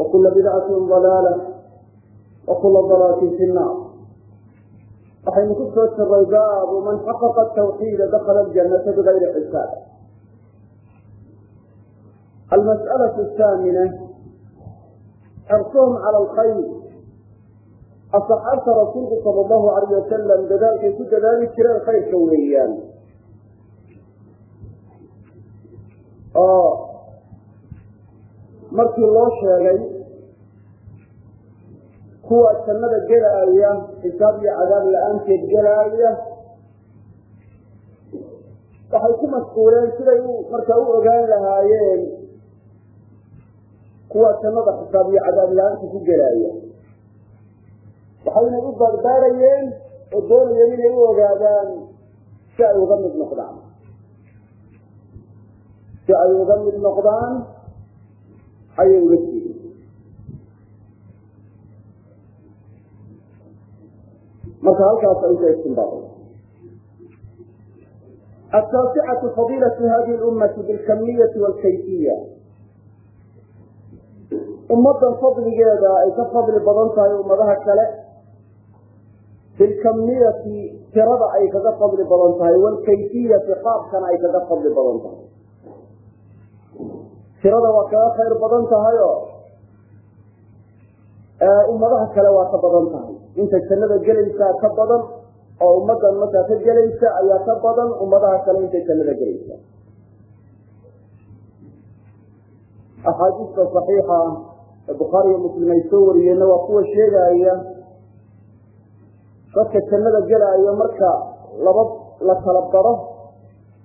وكل بدعة ضلالة وكل ضلالة في النار waxaynu ku soo jiray baabu man xaqaqa tawxiida dakhala aljannata bigayri xisaab almas'alaة الثaamina xirsuhum cala alkhayr asxaabta rasuulku sala allahu alayh wasalam dadaalkay ku dadaali jireen khayrka weeyaan oo markii loo sheegay kuwa jannada gelaaya xisaab iyo cadaab la'aanteed gelaaya waxay ku mashquuleen siday markaa u ogaan lahaayeen kuwa jannada xisaab iyo cadaab la'aanta ku gelaaya. Waxaynay u baarbaarayeen oo doonayeen inay u ogaadaan si ay uga mid noqdaan. Si ay uga mid noqdaan ayay uga jeedeen marka halkaas ay ka istinbaaday ataasicatu fadiilatu hadihi lummati bilkamiyati walkayfiya ummaddan fadligeeda ay ka fadli badan tahay ummadaha kale. Bilkamiyati tirada ay kaga fadli badan tahay. Walkayfiyati qaabkana ay kaga fadli badan tirada waa kaga khayr badan tahayo ummadaha kale waa ka badan tahay. Inta jannada gelaysaa ka badan oo ummadan markaa ka gelaysa ayaa ka badan ummadaha kale intay jannada gelaysa. Axaadiista saxiixa ee bukhaariyo muslim ay soo wariyeenna waa kuwa sheegaya dadka jannada gelaayo marka laba la kala baro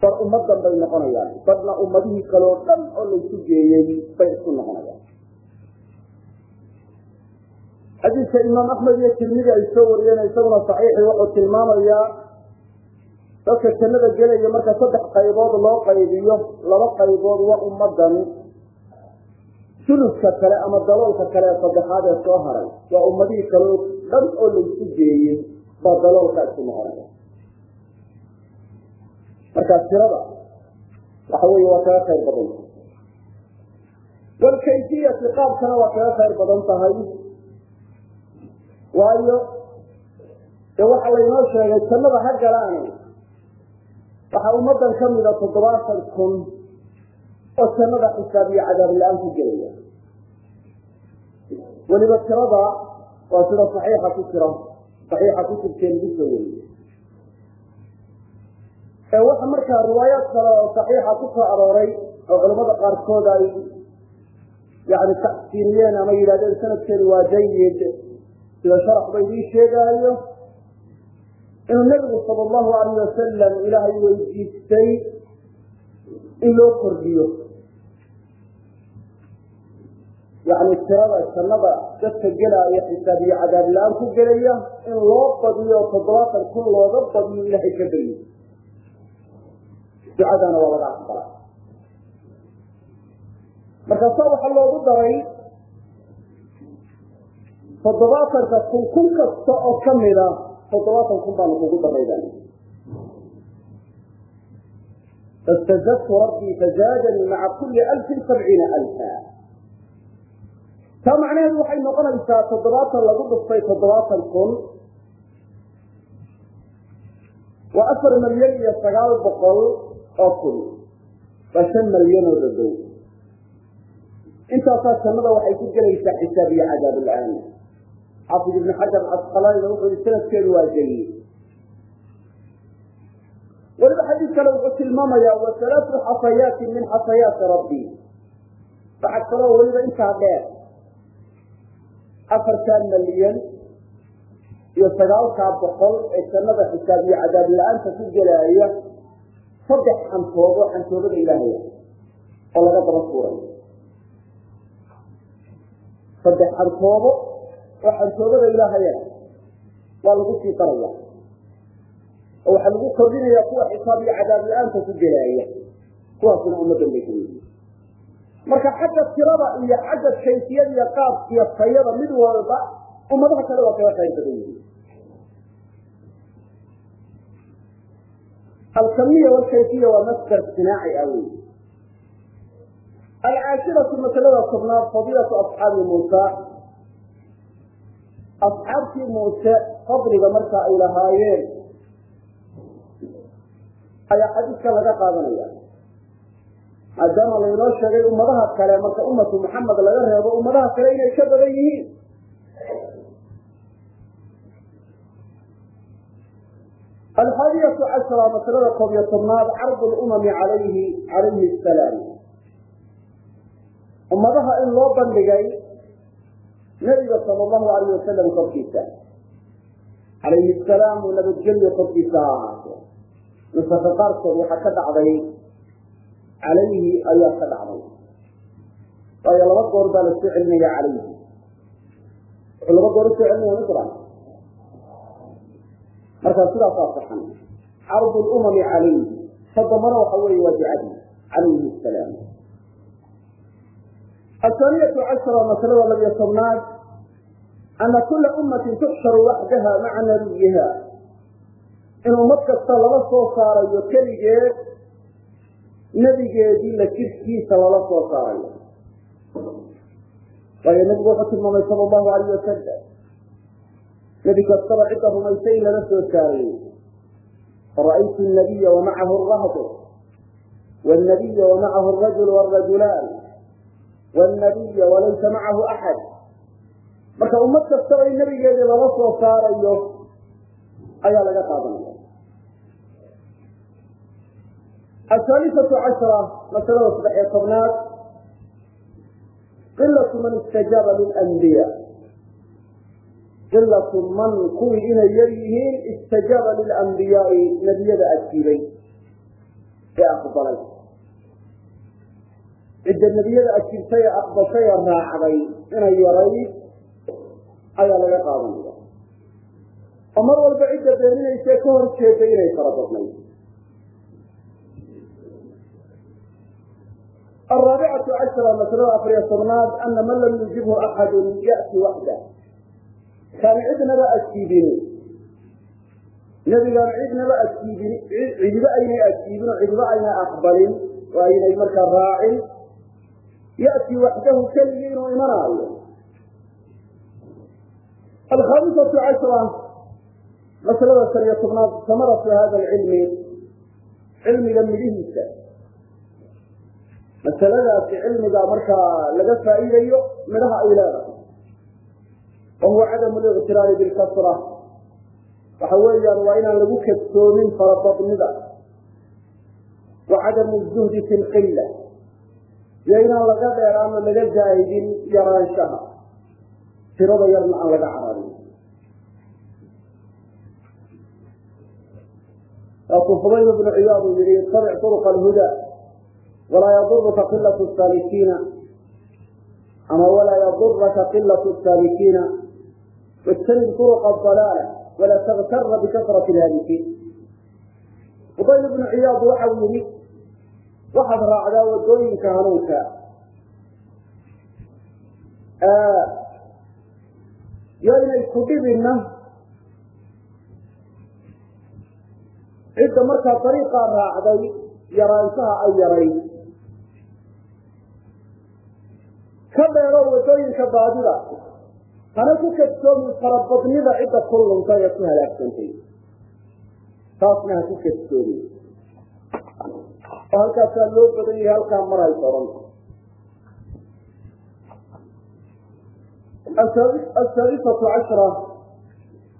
bar ummadan bay noqonayaan. Barna ummadihii kale oo dhan oo laysu geeyey bay isku noqonayaan. Xadiidka imaam axmed iyo tirmidi ay soo wariyeen isaguna saxiixi wuxuu tilmaamayaa dadka jannada gelaya marka saddex qaybood loo qaybiyo laba qaybood waa ummadan suluska kale ama daloolka kale ee saddexaad ee soo haray waa ummadihii kale oo dhan oo laysu geeyey baa daloolka isku noqonaya marka tirada waxa weeye waa kaga khayr badan. Tahay walkayfiyati qaabkana waa kaga khayr badan tahay. Waayo dee waxa laynoo sheegay jannada ha galaane waxaa ummadan ka mida toddobaatan kun oo jannada xisaab iyo cadaab la'aan ku gelaya. Weliba tirada waa sida saxiixa ku jira saxiixa ku jirteen weriye ee waxa markaa riwaayaad kale oo saxiixa ku soo arooray oo culamada qaarkood ay yani taxsiiniyeen ama yidhahdeen sanadkeedu waa jayid sida sharaxba idiin sheegaayo. Inuu nabigu sala allahu alayh wasalam ilaahay weydiistay in loo kordhiyo. Yani tirada jannada dadka gelaayo xisaab iyo cadaab la'aan ku gelaya in loo badiyo toddobaatan kun looga badiyo ilahay ka beriyo ducadana waa laga aqbala. Markaasaa waxaa loogu daray toddobaatanka kun kun kasta oo kamida toddobaatan kun baanu kugu daraydan fastazadtu rabbii fazaadanii maca kuli alfin sabciina alfa. Taa macnaheedu waxay noqonaysaa toddobaatan lagu dhuftay toddobaatan kun waa afar malyan iyo sagaal boqol oo kun waa shan malyan oo dadow intaasaa jannada waxay ku gelaysaa xisaab iyo cadaab la'aan. Xaafid ibn xajar casqalaanina wuxuu yihi sanadkeedu waa jayi weliba xadiid kale wuxuu tilmaamayaa wa halaatu xafayaatin min xafayaati rabbi. Waxaa kaloo weliba intaa dheer afartaa malyan iyo sagaalkaa boqol ee jannada xisaab iyo cadaab la'aanta ku gelaaya saddex xantood oo xantoodada ilaahaya oo laga daba tuuray. Saddex xantoobo oo xantoobada ilaahayana waa lagu sii daraya. Oo waxaa lagu kordhinaya kuwa xisaab iyo cadaab la'aanta ku gelaaya kuwaasuna ummaddan bay ka mid marka xagga tirada iyo xagga kayfiyada iyo qaabka iyo tayada mid walba ummadaha kale waa kaga qayr yihiin alkamiya walkayfiya waa masdar sinaaci ah wey alcaashiratu masalada tobnaad fadiilatu asxaabi muusa. Asxaabtii muuse fadliga marka ay lahaayeen ayaa xadiiska laga qaadanaya. Maadaama laynoo sheegay ummadaha kale marka ummatu muxamed laga reebo ummadaha kale inay ka badan yihiin alxaadiyatu cashara masalada koob iyo tobnaad cardu lumami alayhi calayhi salaam ummadaha in loo bandhigay nabiga sal allahu alayh wasalam korkiisa calayhi salaam uu nabadgelyo korkiisa ha ahaato nusaka qaarkood waxaa ka dhacday calayhi ayaa ka dhacday waayo laba goor baa la soo celinaya calayhi wuxuu laba goor u soo celinaya markaa sidaasaa saxan cardu lumami calayhi. Todobana waxa weeye waa ducadii calayhi salaam. Ahaaniyatu cashara masalada labiyo tobnaad ana kula ummatin tuxsharu waxdaha maca nabiyiha in ummad kasta lala soo saarayo keligeed nebigeedii la jirkiisa lala soo saarayo. Waayo nebigu wuxuu tilmaamay sala allahu alayh wasalam nebi kastaba cidda rumaysay in lala soo saarayo fara'aytu nabiya wamacahu rahdu wnabiya wamacahu rajul wrajulaan wnabiya walaysa macahu axad marka ummad kastaba in lala soo saarayo ayaa laga qaadanaya ahaalisatu cashara masalada saddex iyo tobnaad qilatu man istajaaba lilanbiya cilatu man kuwii inay yar yihiin istajaaba lilambiyaai nebiyada ajiibay ee aqbalay. Cidda nebiyada ajiibtay ee aqbashay ee raacday inay yarayd ayaa laga qaadanaya. Oo mar walba cidda beeninaysae ka hor inay fara badnay alraabicatu cashra maslada afariyo tobnaad ana man lam yujibhu axadu ya'ti waxdah kaan cidnaba ajiibini nebigaan cidnaba ajiibin cidiba aynay ajiibin oo cidiba ayna aqbalin oo aynay markaa raacin. Ya'tii waxdahu keligii inuu imanaayo. Alkhamisatu cashra maslada shan iyo tobnaad samaratu hada alcilmi cilmiga midhihiisa masaladaasi cilmiga markaa laga faa'iidayo midhaha ay leedahay wa huwa cadamu liqtiraari bilkasra waxa weeyaan waa inaan lagu kadsoomin farabadnida wa cadamu zuhdi fi lqilla iyo inaan laga dheeraano laga zaahidin yaraanshaha tirada yarna aan laga cararin waakuu fudayl bnu ciyaad uu yihi ittabic turuqa alhuda walaa yadurka qilaة saalikiina ama walaa yaduraka qilaة saalikiina wاjtanib طرق dalaala walaa tagtara bikasrati lhaadikiin fudayl بن ciyaad waxau yihi waxaad raacdaa waddooyinka hanuunka yoynay ku dhibinna cidda markaa dariiqaa raacday yaraanshaha ay yarayn ka dheero waddooyinka baadida hana ku kadsoomin farabadnida cidda ku luntay ee ku halaagsantay taasna ha ku kadsoomin oo halkaasaa loo badan yahay halkaa maray doran asaalisatu cashra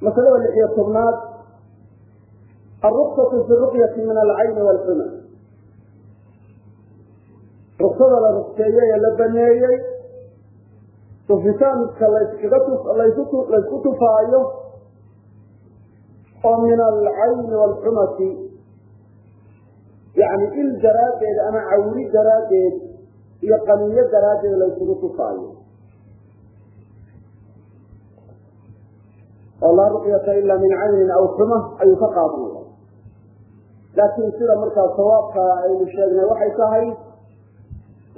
masalada lix iyo tobnaad. Alruksatu fi ruqyati min alcayni waalxuma ruksada la rugseeyey ee la baneeyey sufitaanka laysku tufaayo oo min alcayni waalxumati yani il daraaddeed ama cawri daraaddeed iyo qaniyo daraaddeed laysugu tufaayo. Oo laa ruqyata ila min caynin aw xuma ayuu ka qaadanaya. Laakiin sida markaa sawaabka aynu sheegnay waxay tahay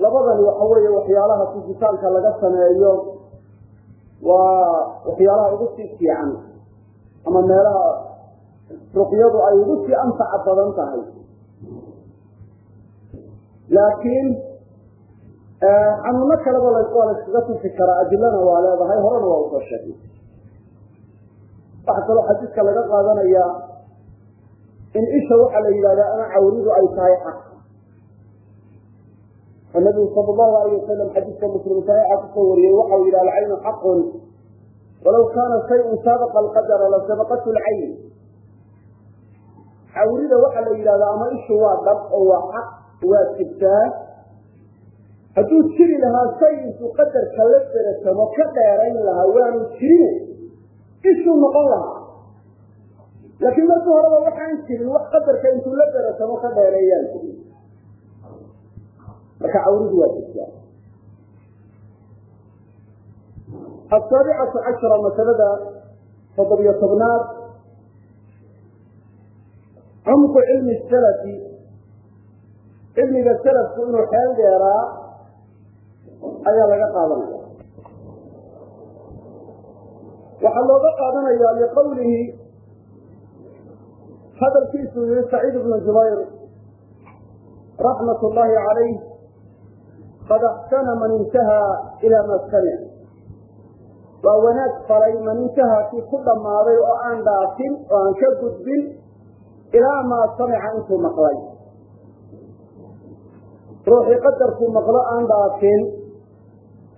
labadani waxa weeye waxyaalaha tusitaanka laga sameeyo waa waxyaalaha ugu sii fiican ama meelaha ruqyadu ay ugu sii anfaca badan tahay. Laakiin xanuuno kaleba waa la iskaga tusi karaa adilana waa leedahay horena waa u soo sheegay. Waxaa kaloo xadiidka laga qaadanaya in isha waxaa la yidhahdaa ama cawridu ay tahay xaq oo nabigu sala allahu alayh wasalam xadiidka muslim saxiixa ku soo wariyey waxau yidhi alcaynu xaqun walaw kaana shayun saabaqa alqadara lasabaqatu lcayn cawrida waxaa la yidhahdaa ama ishu waa dhab oo waa xaq waa jirtaa hadduu jiri lahaa shay intuu qadarka la beratamo ka dheerayn lahaa waanu jirin ishuu noqon lahaa laakiin markii horeba waxaan jirin wax qadarka intuu la beratamo ka dheereeyaan jirin marka cawridu waa jirtaa. Asaabicatu cashara masalada toddobiyo tobnaad cumqu cilmi salafi. Cilmiga salafku inuu xeel dheeraa ayaa laga qaadanaya. Waxaa looga qaadanaya liqawlihi hadalkiisuu yihi saciid bnu jubayr raxmat llahi calayh qad axsana man intahaa ilaa ma samic waa wanaag falay man intahaa kii ku dhammaaday oo aan dhaafin oo aan ka gudbin ilaa maa samica intuu maqlay ruuxii qadarkuu maqlo aan dhaafin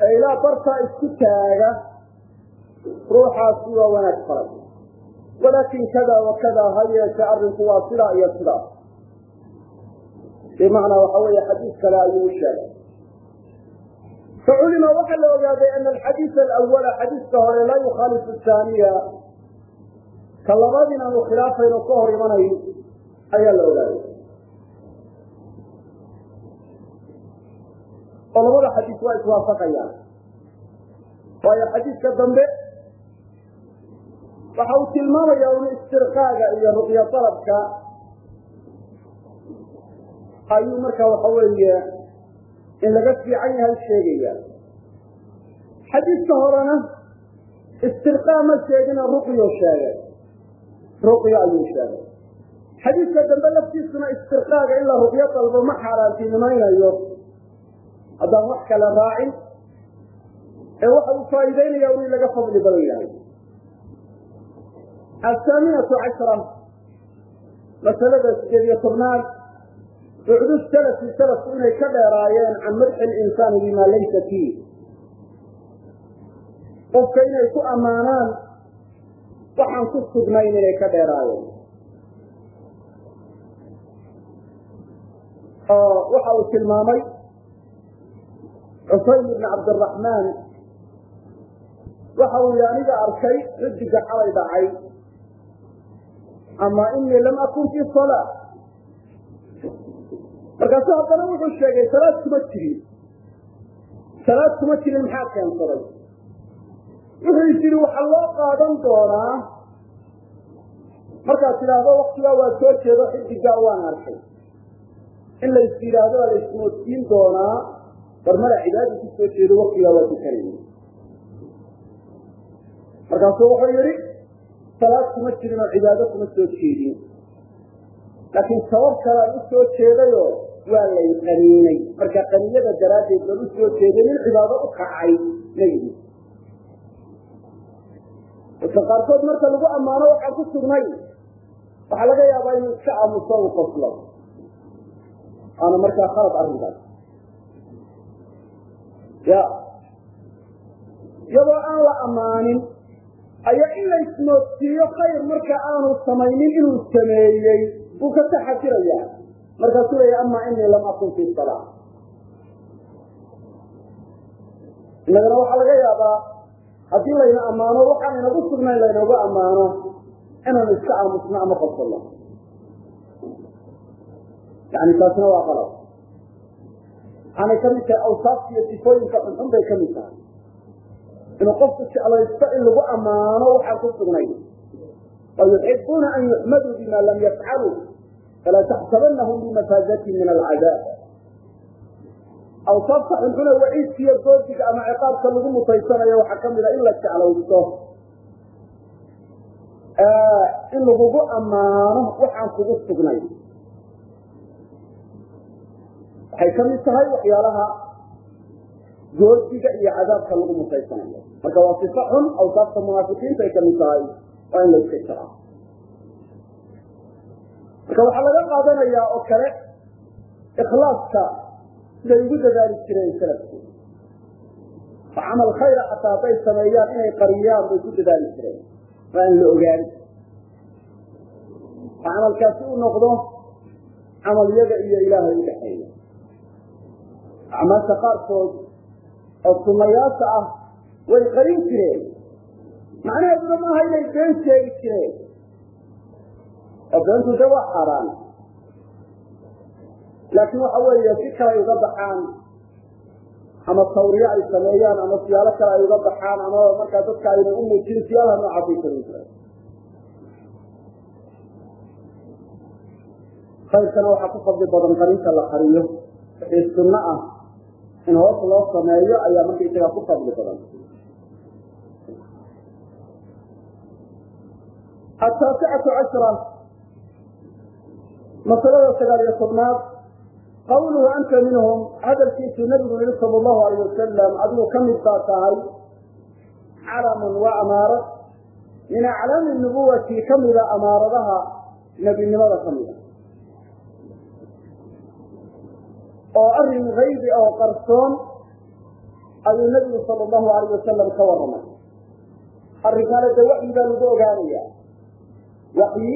ee ilaa bartaa isku taaga ruuxaasi waa wanaag falay walaakin kada wa kada ha arrinku waa sidaa iyo sidaas bimacnaa waxa weeye xadiis kale ayuu u sheegay faculima waxaa la ogaaday ana alxadiis alawala xadiiska hore laa yukhaalifu ahaaniya ka labaad inaanu khilaafayn oo ka hor imanayn ayaa la ogaaday oo labada xadiis waa iswaafaqayaan waayo xadiiska dambe waxa uu tilmaamaya un istirqaaga iyo ruqyo dalabka ayuu marka waxa weeye in laga fiican yahay sheegaya. Xadiiska horena istirqaa ma sheegina ruqyo sheegay. Ruqyo ayuu sheegay. Xadiiska dambe laftiisuna istirqaaga in la ruqyo dalbo ma xaaraantinimaynayo. Haddaan wax kale raacin ee waxa uu faa'iideynaya un in laga fadli badan yahay. Athaaminatu cashra masalada sideed iyo tobnaad bucdu salafi salafku inay ka dheeraayeen can madxi linsaani bima laysa fiih qofka inay ku ammaanaan waxaan ku sugnayn inay ka dheeraayeen. Oo waxa uu tilmaamay cusaym ibn cabdiraxmaan waxa uu yihi aniga arkay xidiga xalay dhacay ama inii lam akun fi salaa markaasu haddana wuxuu sheegay salaad kuma jirin. Salaad kuma jirin maxaa keensaday? Wuxuu is yidhi waxaa loo qaadan doonaa. Markaad tidhaahdo waktigaa waa soo jeedo xidigaa waan arkay. In lays yidhaahdo waa laysmoodsiin doonaa barmada cibaadi ku soo jeedo waktigaa waa tukanay markaasuu wuxuu yidhi salaad kuma jirin oo cibaado kuma soo jeedin. Laakiin sabab kalean u soo jeedayoo waa lay qaniinay marka qaniinada daraaddeed u soo jeeday nin cibaado u kacay nayidi dadka qaarkood marka lagu ammaano waxaan ku sugnay. Waxaa laga yaabaa inuu iska aamuso u qoslo. Waana markaa khalad arrinkaas ya iyadoo aan la ammaanin ayaa in laysmoodsiiyo khayr marka aanu samaynin inuu sameeyey. Buu ka taxajiraya markaasuu leeya amaa inii lam akun fi salaa innagana waxaa laga yaabaa haddii layna ammaano waxaan inagu sugnayn laynagu ammaano inaanu iska aamusno ama qosolno yani taasna waa qalab waxaanay ka mid tahay awsaafta iyo sifooyinka xunxun bay ka mid tahay. Inuu qofku jeclaysto in lagu ammaano waxaan ku sugnay. Wayuxibuuna an yuxmaduu bima lam yafcaluu falaa taxsabanahum bimafaazati min alcadaab awsaafta xunxune waciidkiiyo goodiga ama ciqaabka lagu mutaysanayo waxaa ka mid a in la jeclaysto in lagugu ammaano waxaan kugu sugnay waxay ka mid tahay waxyaalaha goodiga iyo cadaabka lagu mutaysanayo marka waa sifa xun awsaafta munaafiqiinta ay ka mid tahay waa in la iska jiraa marka waxaa laga qaadanayaa oo kale ikhlaaska siday ugu dadaali jireen salafku oo camal khayra xataa hadday sameeyaan inay qariyaan bay ku dadaali jireen. Waa in la ogaani oo camalkaasi u noqdo camal yaga iyo ilaahay udhaxeeya acmaasha qaarkood oo sunayaasha ah way qarin jireen. Macnaheeduna maaha inay been sheegi jireen oo beentu de waa xaaraan laakiin waxa weeye si kale ay uga baxaan ama tawriye ay sameeyaan ama siyaalo kale ay uga baxaan ama markaa dadka ayna u muujin siyaalaha noocaasay karin jireen khayrkana waxaa ku fadli badan qarinta la qariyo wixii sunno ah in hoos loo sameeyo ayaa markaysagaa ku fadli badan. Ataasicatu cashra masalada sagaal iyo tobnaad qawluhu anta minhum hadalkiisuu nabigu yihi sal allahu alayh wasalam adigu ka mid baa tahay calaman waa amaarad min aclaami nubuwati kamida amaaradaha nebinimada kamida oo arrin haybi oo qarsoon ayuu nabigu sal allahu alayh wasalam ka warramay. Arrinkaana de waxyi baa lagu ogaanaya waxyi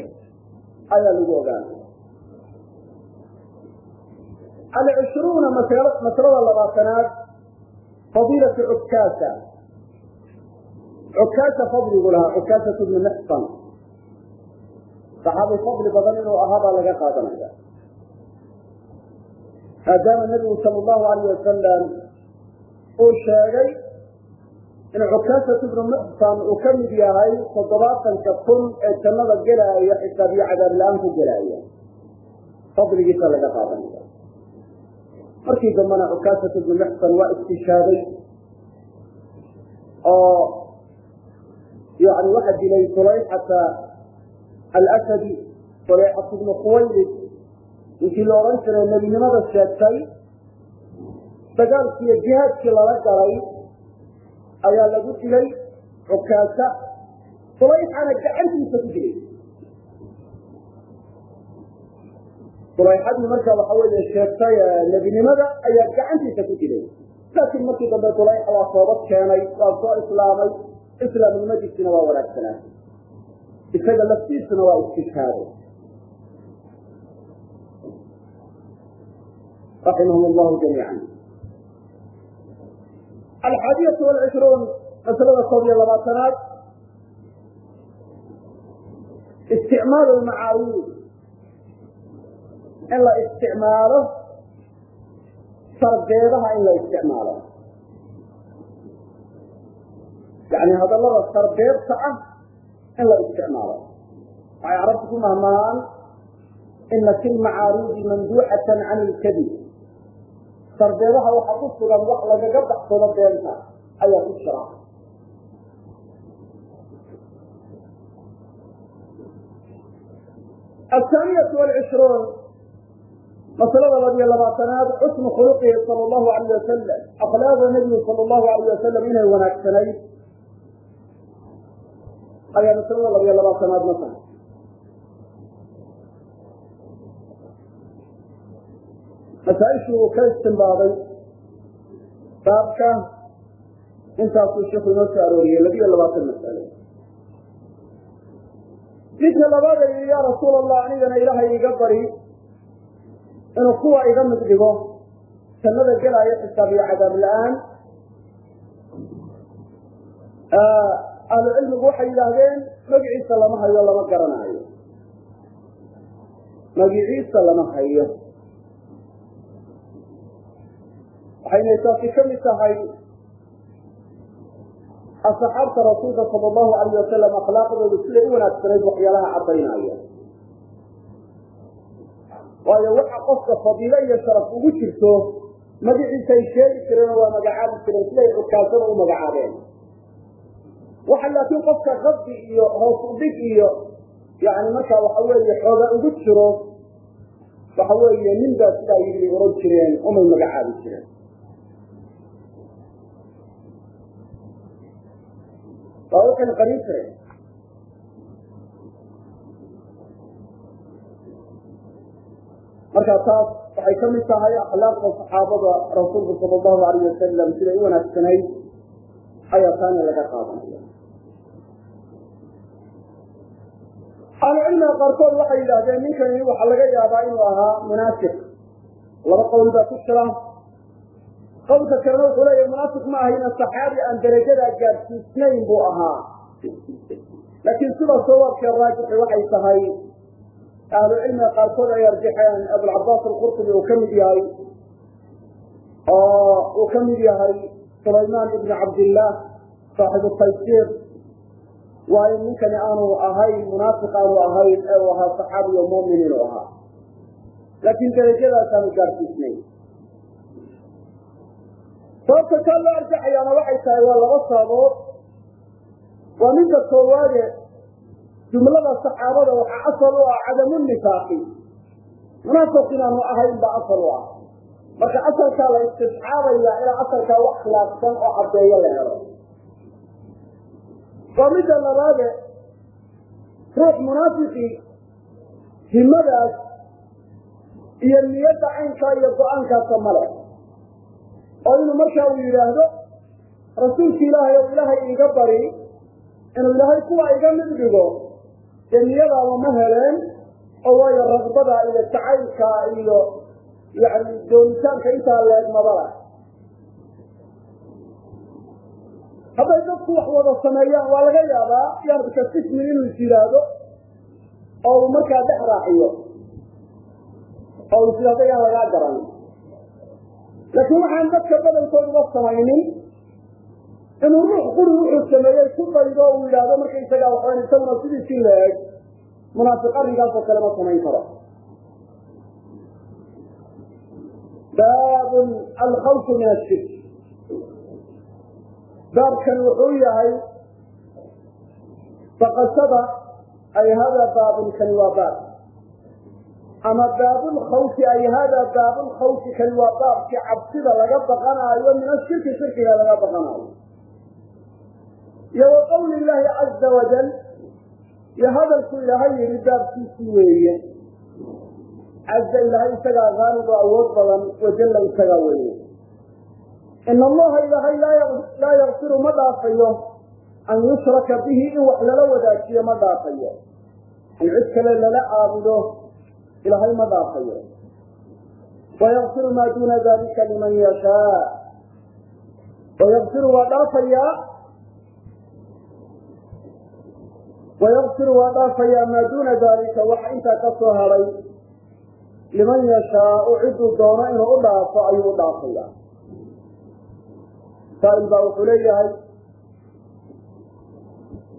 ayaa lagu ogaanaya alcishruuna masalada labaatanaad fadiilatu cukaasa cukaasa fadligu lahaa cukaasatu bnu mixsan saxaabi fadli badan inuu ahaa baa laga qaadanaya. Maadaama nabigu sal allahu alayh wasalam uu sheegay in cukaasatu bnu muxsan uu ka mid yahay toddobaatanka kun ee jannada gelaaya xisaab iyo cadaab la'aan ku gelaaya. Fadligiisa laga qaadanaya markii dambena cukaasatu bnu muxsan waa istishaaday oo yani waxa dilay sulayxata alasadi sulayxatu bnu khuwaylid ninkii la odhan jiray nebinimada sheegtay dagaalkiiyo jihaadkii lala galay ayaa lagu dilay cukaasa sulayxana gacantiisa ku dilay sulayxadii markaa waxa weeye sheegtay nebinimada ayaa gacantiisa ku dilay laakiin markii dambe sulayxa waa toobad keenay waa soo islaamay islaamnimadiisina waa wanaagsanaa. Isaga laftiisuna waa istishaaday raximahum allahu jamiica alxaadiyatu walcishruun masalada koob iyo labaatanaad. Isticmaalu lmacaariid in la isticmaalo sarbeedaha in la isticmaalo. Yani hadallada sarbeebta ah in la isticmaalo. Waxay carabtu ku mahmahaan ina fi lmacaariidi mamduuxatan can ilkadib sarbeedaha waxaa ku sugan wax lagaga baxsado beenta ayaa ku jira. Athaaniyatu walcishruun masalada labiyo labaatanaad xusnu khuluqihi sal allahu alayh wasalam akhlaaqda nebigu sal allahu alayh wasalam inay wanaagsanayd ayaa masalada labiyo labaatanaad ma tahay. Masaaishii uu ka istimbaaday baabka intaasuu sheikhu inoo soo arooriyey labiyo labaatan masalo midka labaad ay ya rasuul allah anigana ilaahay iga bari inuu kuwa iga mid dhigo jannada gelaayo xisaab iyo cadaab la'aan. Ahlu cilmigu waxay yidhaahdeen magiciisa lama hayo lama garanaayo magiciisa lama hayo. Waxayna taasi ka mid tahay asxaabta rasuulka sala allahu alayh wasalam akhlaaqdoodu siday u wanaagsanayd waxyaalaha caddaynaya waayo waxa qofka fadiilo iyo sharaf ugu jirto magaciisay sheegi jireenoo waa magacaabi jireen siday xukaasada u magacaabeen. Waxa laakiin qofka qabdi iyo hoos udhig iyo yani markaa waxa weeye xooga ugu jiro waxa weeye nin baa sidaa yidhi oran jireen umay magacaabi jireen. Waa waxay qarin jireen marka taas waxay ka mid tahay akhlaaqda saxaabada rasuulku sala allahu alayh wasalam siday u wanaagsanayd ayaa taana laga qaadanaya ahlucilmiga qaarkood waxay yidhaahdeen ninkani waxaa laga yaabaa inuu ahaa munaafiq laba qowl baa ku jira. Qowlka kalena wuxuu leeyahy munaafiq ma ahayna saxaabi aan darajadaa gaadsiisnayn buu ahaa. Laakiin sida sawaabkee raajixi waxay tahay ahlu cilmiga qaarkood ay arjaxeen abulcabaas alqurtubi uu ka yahay oo uu ka mid yahay sulaymaan ibni cabdillaah saaxibu taysiir waa in ninkani aanu ahayn munaafiq aanu ahayn ee uu ahaa saxaabi o mumin inuu ahaa laakiin darajadaas aanu gaarsiisnayn sababta kaa loo arjaxayaana waxay tahay waa laba sababood waa ninka koowaade jumlada saxaabada waxaa asal u ah cadamu nifaaqi. Munaafiq inaanu ahayn baa asal u ah. Marka asalkaa la istisxaabaya ilaa asalkaa wax khilaafsan oo caddeeyo la helo. Waa midda labaade ruux munaafiqi himadaas iyo niyadda caynkaa iyo go'aankaasa male oo inuu markaa uu yidhaahdo rasuulki ilaahay ow ilaahay iiga bari inuu ilaahay kuwa iga mid dhigo dee niyadaaba ma heleen oo waayo ragbada iyo jacaylka iyo yani doonitaanka intaa leegmabala hadday dadku wax wada sameeyaan waa laga yaabaa yarbka sismin inuu is oo uu markaa dhex raaciyo oo is yidhahdo yaan lagaa garan laakiin waxaan dadka badankooduba samaynin inuu ruux quri wuxuu sameeyey ku daydo uu yidhaahdo marka isagaa waxayn isaguna sidiisii la-eg munaafiq arrinkaasoo kale ma samayn karo. Baabun alkhawfu min ashirk baabkan wuxuu yahay baqashada ay hada baabun kani waa baab. Ama baabulkhawfi ay hada baabulkhawfi kani waa baabkii cabsida laga baqanaayo min ashirki shirkiga laga baqanaayo iyo wa qawli illaahi caza wajal iyo hadalku ilaahay yihi baabkiisii weeye. Caza ilaahay isagaa haalib oo awood badan wajalla isagaa weeye. Ina allaha ilaahay laa yakfiru ma dhaafayo. An yushraka bihi in wax lala wadaajiyo ma dhaafayo. In cid kale lala caabudo ilaahay ma dhaafayo. Wayakfiru maa duuna dalika liman yashaa. Wayakfiru waa dhaafayaa wayakfiru waa dhaafayaa maa duuna dalika waxa intaa ka soo hadhay liman yashaau ciduu doono inuu u dhaafo ayuu u dhaafaya saail baa wuxuu leeyahay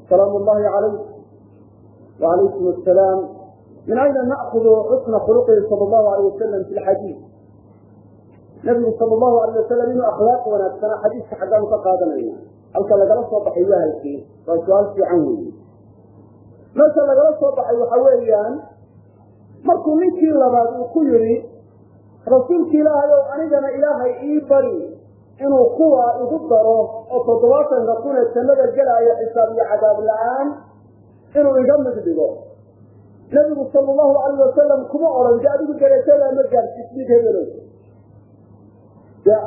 salaamu llahi calayk wacalaykum asalaam min ayna na'kudu xusna khuluqihi sala allahu alayh wasalam fi lxadiid nabigu sala allahu alayh wasalam inuu akhlaaq wanaagsana xadiiska xaggaanu ka qaadanayna halka lagala soo baxay waa halkii waa su'aal fiican weeye meesha lagala soo baxay waxa weeyaan markuu ninkii labaad uu ku yidhi rasuulki ilaahay ow anigana ilaahay ii bari inuu kuwa igu daro oo toddobaatanka kun ee jannada gelaayo xisaab iyo cadaab la'aan inuu iga mid dhigo. Nebigu sala allahu alayh wasalam kuma odhan de adigu darajadaa ma gaarsiismid hebelow ya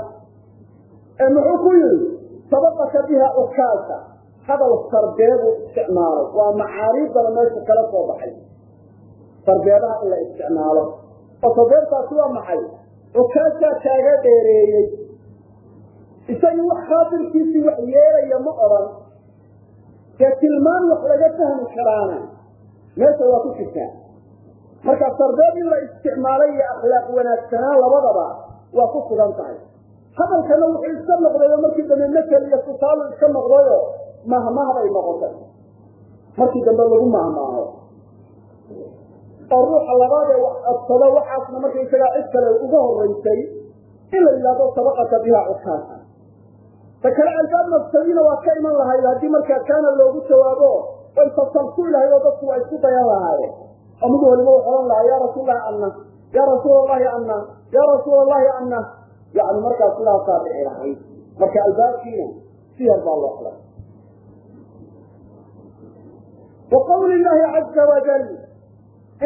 ee muxuu ku yidhi sabaqaka biha ukaasa hadal sarbeebuu isticmaalay waa macaariiddana meesha kala soo baxay. Sarbeebaha in la isticmaalo. Oo sarbeebtaasi waa maxay? Ukaasaa kaaga dheereeyey. Isagii wax khaatirkiisii wax yeelaya ma odhan dee tilmaan wax laga fahmi karaana. Meesha waa ku jirtaa marka sarbeeb in la isticmaalay iyo akhlaaq wanaagsanaan labadaba waa ku sugan tahay. Hadalkana wuxuu iska noqdayo markii dambe masel iyo tusaalu iska noqdayo mahmah bay noqotay. Markii dambe lagu mahmaaho. Oo ruuxa labaad ee wax codsado waxaasna markaysagaa cid kale uga horeysay in la yidhahdo sabaqaka biha cukaasa ta kale albaab mafsadina waa ka iman lahayd haddii markaa kaana loogu jawaabo way sabsabku ilahay oo dadku waa isku dayan lahaayeen. Oo mid waliba wuxu odhan lahaa ya rasuullahi anna ya rasuul allahi anna ya rasuul allahi anna. Yani markaa sidaasaa dhici lahayd marka albaabkiina si yar baa loo xilay wa qawli llahi caza wajal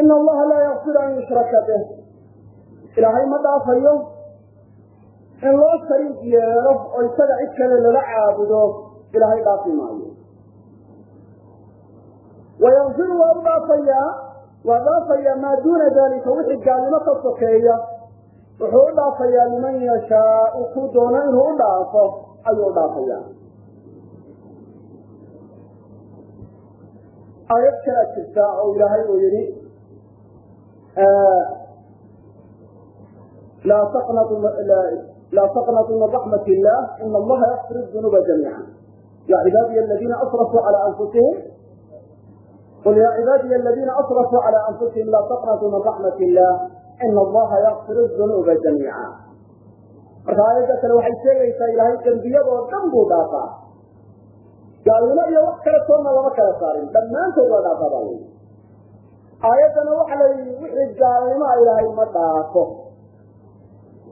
ina allaha laa yakfiru an yushraka bih ilaahay ma dhaafayo in loo shariik yeelo oo isaga cid kale lala caabudo ilaahay dhaafi maayo wayakfiru waa u dhaafayaa waa dhaafayaa maa duuna dalika wixii gaalnimo ka sokeeya wuxuu u dhaafayaa liman yashaau kuu doono inuu u dhaafo ayuu u aayad kalaa jirta oo ilaahay uu yihi laa taqnatu min raxmat illah ina allaha yakfir dunuuba jamiica ya cibaadiy aladiina asrafuu cala anfusihim qul ya cibaadiy aladiina asrafuu cala anfusihim laa taqnatuu min raxmat illah ina allaha yakfir dunuuba jamiica marka aayadda kale waxay sheegaysaa ilaahay dembiyadoo dhan buu dhaafaa gaalnimo iyo wax kale toonna lama kala saarin. Dhammaantood waa dhaafaa baa layi aayaddana waxa la yidhi wixii gaalnimoa ilaahay ma dhaafo.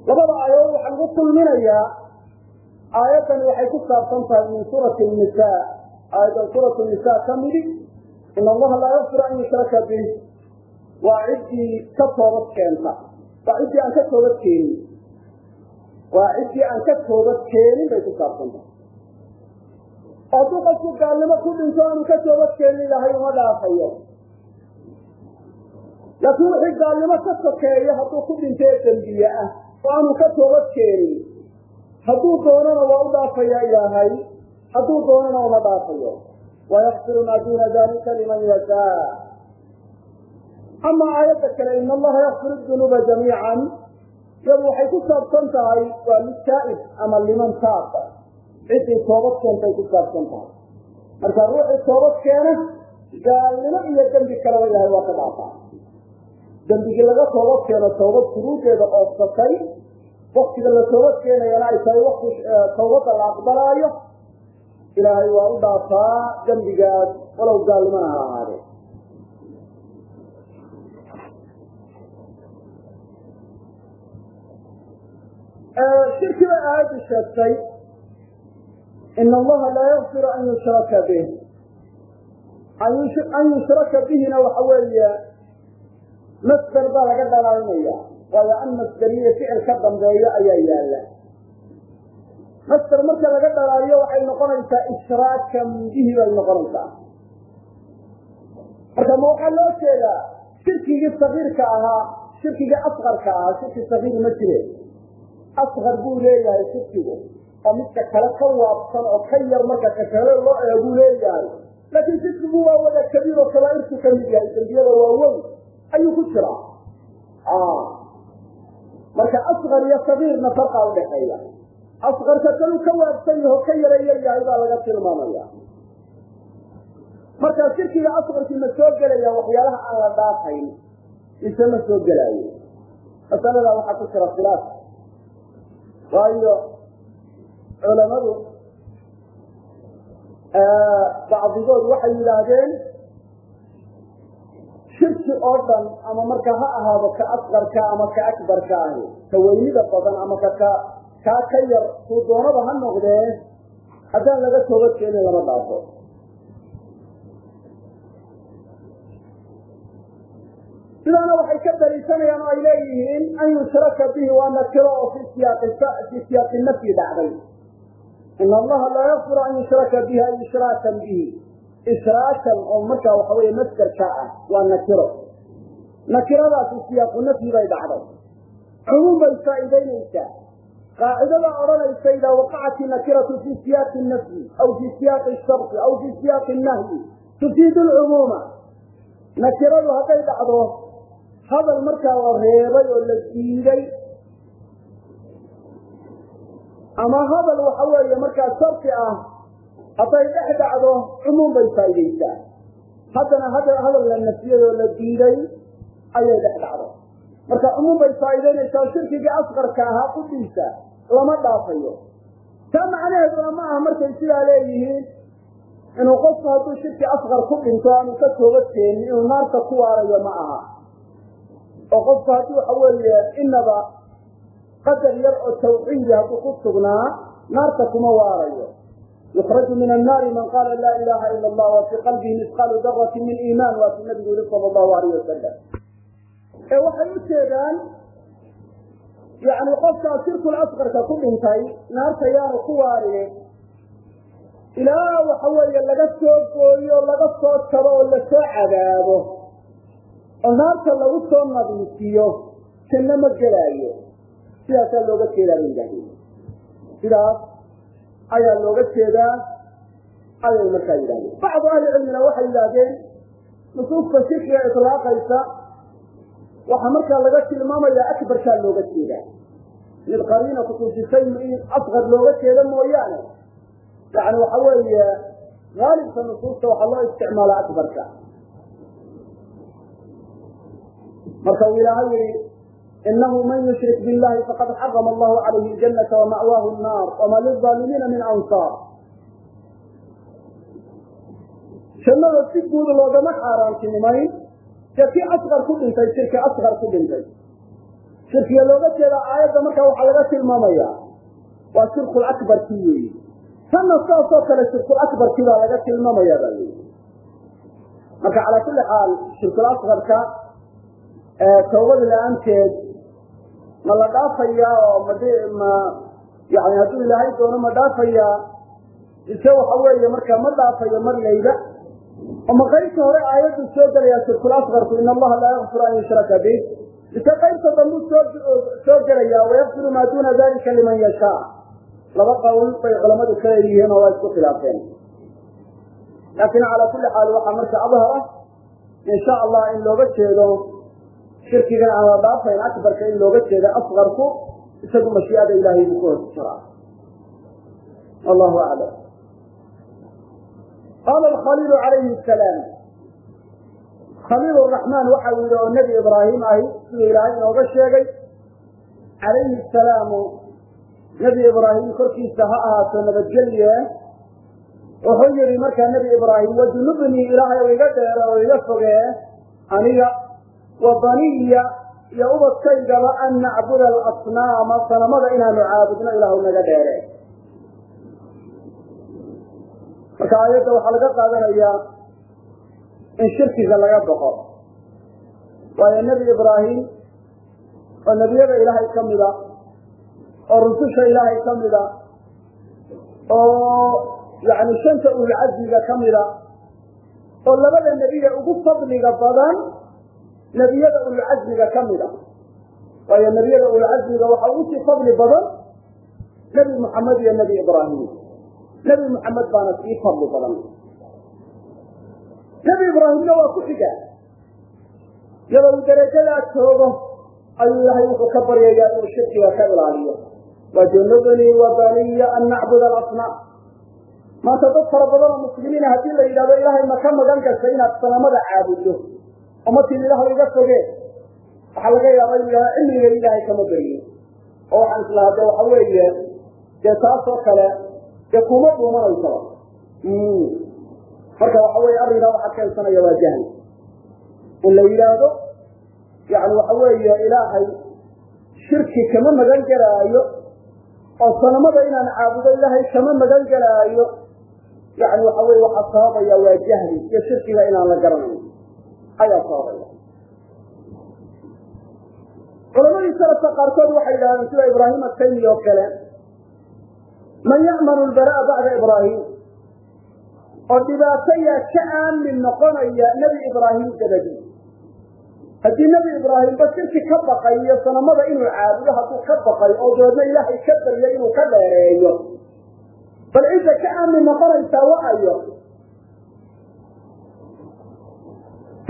Labada aayadood waxaa lagu kulminayaa aayaddani waxay ku saabsan tahay min suurati nisa aayaddan suuratu nisa ka midi in allaha laa yakfiru an yushraka bih waa ciddii ka toobad keenta waa ciddii aan ka toobad keenin. Waa ciddii aan ka toobad keenin bay ku saabsan tahay hadduu qofku gaalnimo ku dhinto aanu ka toobad keenin ilaahay uma dhaafayo laakiin wixii gaalnimo ka sokeeya hadduu ku dhinto ee dembiye ah oo aanu ka toobad keenin hadduu doonana waa u dhaafayaa ilaahay hadduu doonana uma dhaafayo wayakfiru maa duuna dalika liman yashaa ama aayadda kale in allaha yakfiru dunuuba jamiican iyadu waxay ku saabsan tahay waa lisaa'ib ama liman taaba ciddii toobad keentay ku saabsan tahay. Marka ruuxii toobad keena gaalnimo iyo dembi kaleba ilahay waa ka dhaafaa dembigii laga toobad keeno toobad shuruudeeda oobsatay waktiga la toobad keenayana ay tahay wakti tawbadda la aqbalaayo ilaahay waa u dhaafaa dembigaas walow gaalnimona ha ahaadee. Shirki bay aayaddu sheegtay in allaha laa yakfiru an yushraka bih an yushraka bihina waxa weeye masder baa laga dhalaalinaya waayo an masderiye ficil ka dambeeyo ayaa yaalla masder marka laga dhalaaliyo waxay noqonaysaa ishraakan bihi bay noqonaysaa marka ma waxaa loo jeedaa shirkigii sagiirka ahaa shirkigii asqarka ahaa shirki sagiir ma jire asqar buu leeyahay shirkigu oo midka kale ka waabsan oo ka yar marka kakale loo eeguu leeyahay. Laakiin shirkigu waa wada kabiir oo kabaairtu ka mid yahay dembiyada waaweyn ayuu ku jiraa. Marka asqar iyo sagiirna farqa udhaxeeya asqarka kaluu ka waabsan yaho ka yara yar baa laga tilmaamaya marka shirkiga asqarkii ma soo gelaya waxyaalaha aan la dhaafayn mise ma soo gelaayo masalada waxaa ku jira khilaaf. Waayo culamadu bacdigood waxay yidhaahdeen shirki oo dhan ama marka ha ahaado ka asqarka ama ka akbarka ahi ka weynida badan ama kaka kaa ka yar kuu doonaba ha noqdee haddaan laga toobad keenin lama dhaafo. Sidaana waxay ka daliishanayaan oo ay leeyihiin an yushraka bihi waa nakiro oo fi siyaaqi nafyi dhacday in allaha laa yakfiru an yushraka bihi ay ishraakan bihi ishraakan oo markaa waxa weeye masderka ah waa nakiro nakiradaasi siyaaqu nafyi bay dhacday cumuum bay faa'iidaynaysaa qaacidada odhanaysa idaa waqacat nakiratu fi siyaaqi nafyi aw fi siyaaqi sharti aw fi siyaaqi nahyi tufiidu lcumuuma nakiradu hadday dhacdo hadal markaa la reebay oo la diiday ama hadal waxa weeye markaa sharti ah hadday dhex dhacdo cumuum bay faa'iidaysaa haddana hadal la nafiyadoo la diiday ayay dhex dhacdo. Marka cumuum bay faa'iidaynaysaa shirkigii asqarka ahaa qudhiisa lama dhaafayo. Taa macnaheeduna ma aha markay sidaa leeyihiin inuu qofku hadduu shirki asqar ku dhinto aanu ka toobad keenin inuu naarta ku waarayo ma aha. Oo qofku haddii waxa weeye inaba qadar yar oo tawxiidi hadduu ku sugnaa naarta kuma waarayo. Yukraju min annaari man qaala laa ilaha ila allah wa fii qalbihi misqaalu darati min iimaan waatuu nabigu yihi sala allahu alayh wasalam ee waxay u jeedaan yani qofkaa shirkul asqarka ku dhintay naarta yaanu ku waarine ilaa waxa weeye laga soo gooyo laga soo jaro oo la soo cadaabo oo naarta lagu soo nadiifiyo janno ma gelaayo sidaasaa looga jeedaa bay yidhahdeen sidaas ayaa looga jeedaa ayay markaa yidhahdeen bacdu ahli cilmina waxay yidhaahdeen nusuusta shirkiga itlaaqaysa waxaa markaa laga tilmaamaya akbarkaa looga jeedaa. Mid qariina kutusisay in asqar looga jeeda mooyaane. Yani waxa weeye haalibka nusuusta waxaa loo isticmaala akbarka. Marka uu ilaahay yihi inahu man yushrik billahi faqad xarama allahu calayhi ljanata wama'waahu nnaar wama lilظaalimiina min ansaar jannada si guud loogama xaaraantinimayn dee kii ku dhintay shirki asqar ku dhintay shirkiga looga jeedaa aayadda marka waxaa laga tilmaamaya waa shirkul akbarkii weyi tanna saasoo kale shirkul akbarkii baa laga tilmaamaya baa yii marka calaa kulli xaal shirkul asqarka la'aanteed ma la dhaafayaa oo mad ma yani hadduu ilaahay doono ma dhaafayaa ise waxa weeye marka ma dhaafayo mar layba oo ma qaybta hore aayaddu soo gelayaa shirkul asqarku in allaha laa yakfiru an yushraka bih mise qaybta dambu soo gelayaa wayakfiru maa duna dalika liman yashaa. Laba qawl bay culamadu ka leeyihiin oo waa isku khilaafeen. Laakiin calaa kulli xaal waxaa marka adhar ah insha allah in looga jeedo shirkigan aan la dhaafayn akbarka in looga jeedo asqarku isagu mashiiada ilaahay buu ku hos jiraa wallahu aclam. Qaala alkhaliilu calayhi salaam. Khaliil raxmaan waxa uu yihi oo nebi ibraahim ahi siduu ilaahay inooga sheegay calayhi asalaamu nebi ibraahim korkiisa ha ahaato nabadgelye. Wuxuu yihi markaa nebi ibraahim wajnubnii ilaahay oo iga dheere oo iga fogee aniga wa baniya iyo ubadkaygaba an nacbuda alasnaama sanamada inaanu caabudno ilaahu naga dheere. Marka aayadda waxaa laga qaadanayaa in shirkiga laga boqo waayo nebi ibraahim oo nebiyada ilaahay ka mida oo rususha ilaahay ka mida oo yani shanta ulcazmiga ka mida oo labada nebiye ugu fadliga badan nebiyada ulcazmiga ka mida waayo nebiyada ulcazmiga waxaa ugu sii fadli badan nebi muxamed iyo nebi ibraahim. Nebi muxamed baana sii fadli badan. Nebi ibraahimna waa ku xiga. Iyadoo darajadaa joogo ayuu ilaahay wuxuu ka baryayaa inuu shirkiga ka ilaaliyo. Wajnubnii wa baniya an nacbud alasnaam maanta dad fara badan oo muslimiina haddii la yidhahdo ilaahay ma ka magan gashay inaad sanamada caabuddo umatin ilahu iga fogee waxaa laga yaaba inu yihahdo cilmiga ilaahay kama baryin oo waxaan islahaa de waxa weeye dee taasoo kale dee kuma dhuumanaysaba marka waxa weye arrinkaa waxaa keensanaya waa jahli in la yidhaahdo yani waxa weeye ilaahay shirki kama magan gelaayo oo sanamada inaan caabudo ilaahay kama magan gelaayo yani waxa weye waxaa sababaya waa jahli iyo shirkiga inaan la garanayn ayaa sababaya. Culamadii salafka qaarkood waxay yidhahdeen sida ibraahim ataymi oo kale man ya'manu lbaraa bacda ibraahim. Oo dhibaato yaa ka aamin noqonaya nebi ibraahim dabadi haddii nebi ibraahimba shirki ka baqay iyo sanamada inuu caabudo hadduu ka baqay oo dabeedna ilaahay ka baryo inuu ka dheereeyo bal cidda ka aamin noqonaysaa waayo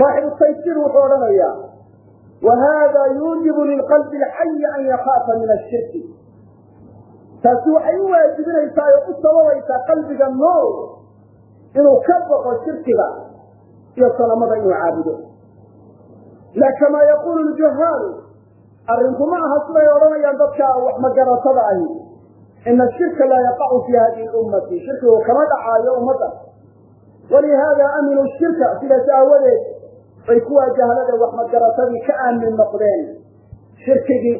saaxibu taysir wuxuu odhanayaa wa hada yuujibu lilqalbi alxayi an yakaafa min ashirki taasi waxay u waajibinaysaa oo u sababaysaa qalbiga nool inuu ka boqo shirkiga iyo sanamada inuu caabudo la kamaa yaqulu ljahaalu arrinku ma aha siday odhanayaan dadka wax magaratada ahi ina ashirka laa yaqacu fi hadihi lummati shirkigu kama dhacaayo ummadda walihaada aaminuu shirka sidaas aawadeed bay kuwaa jahlada wax magaratadii ka aamin noqdeen. Shirkigii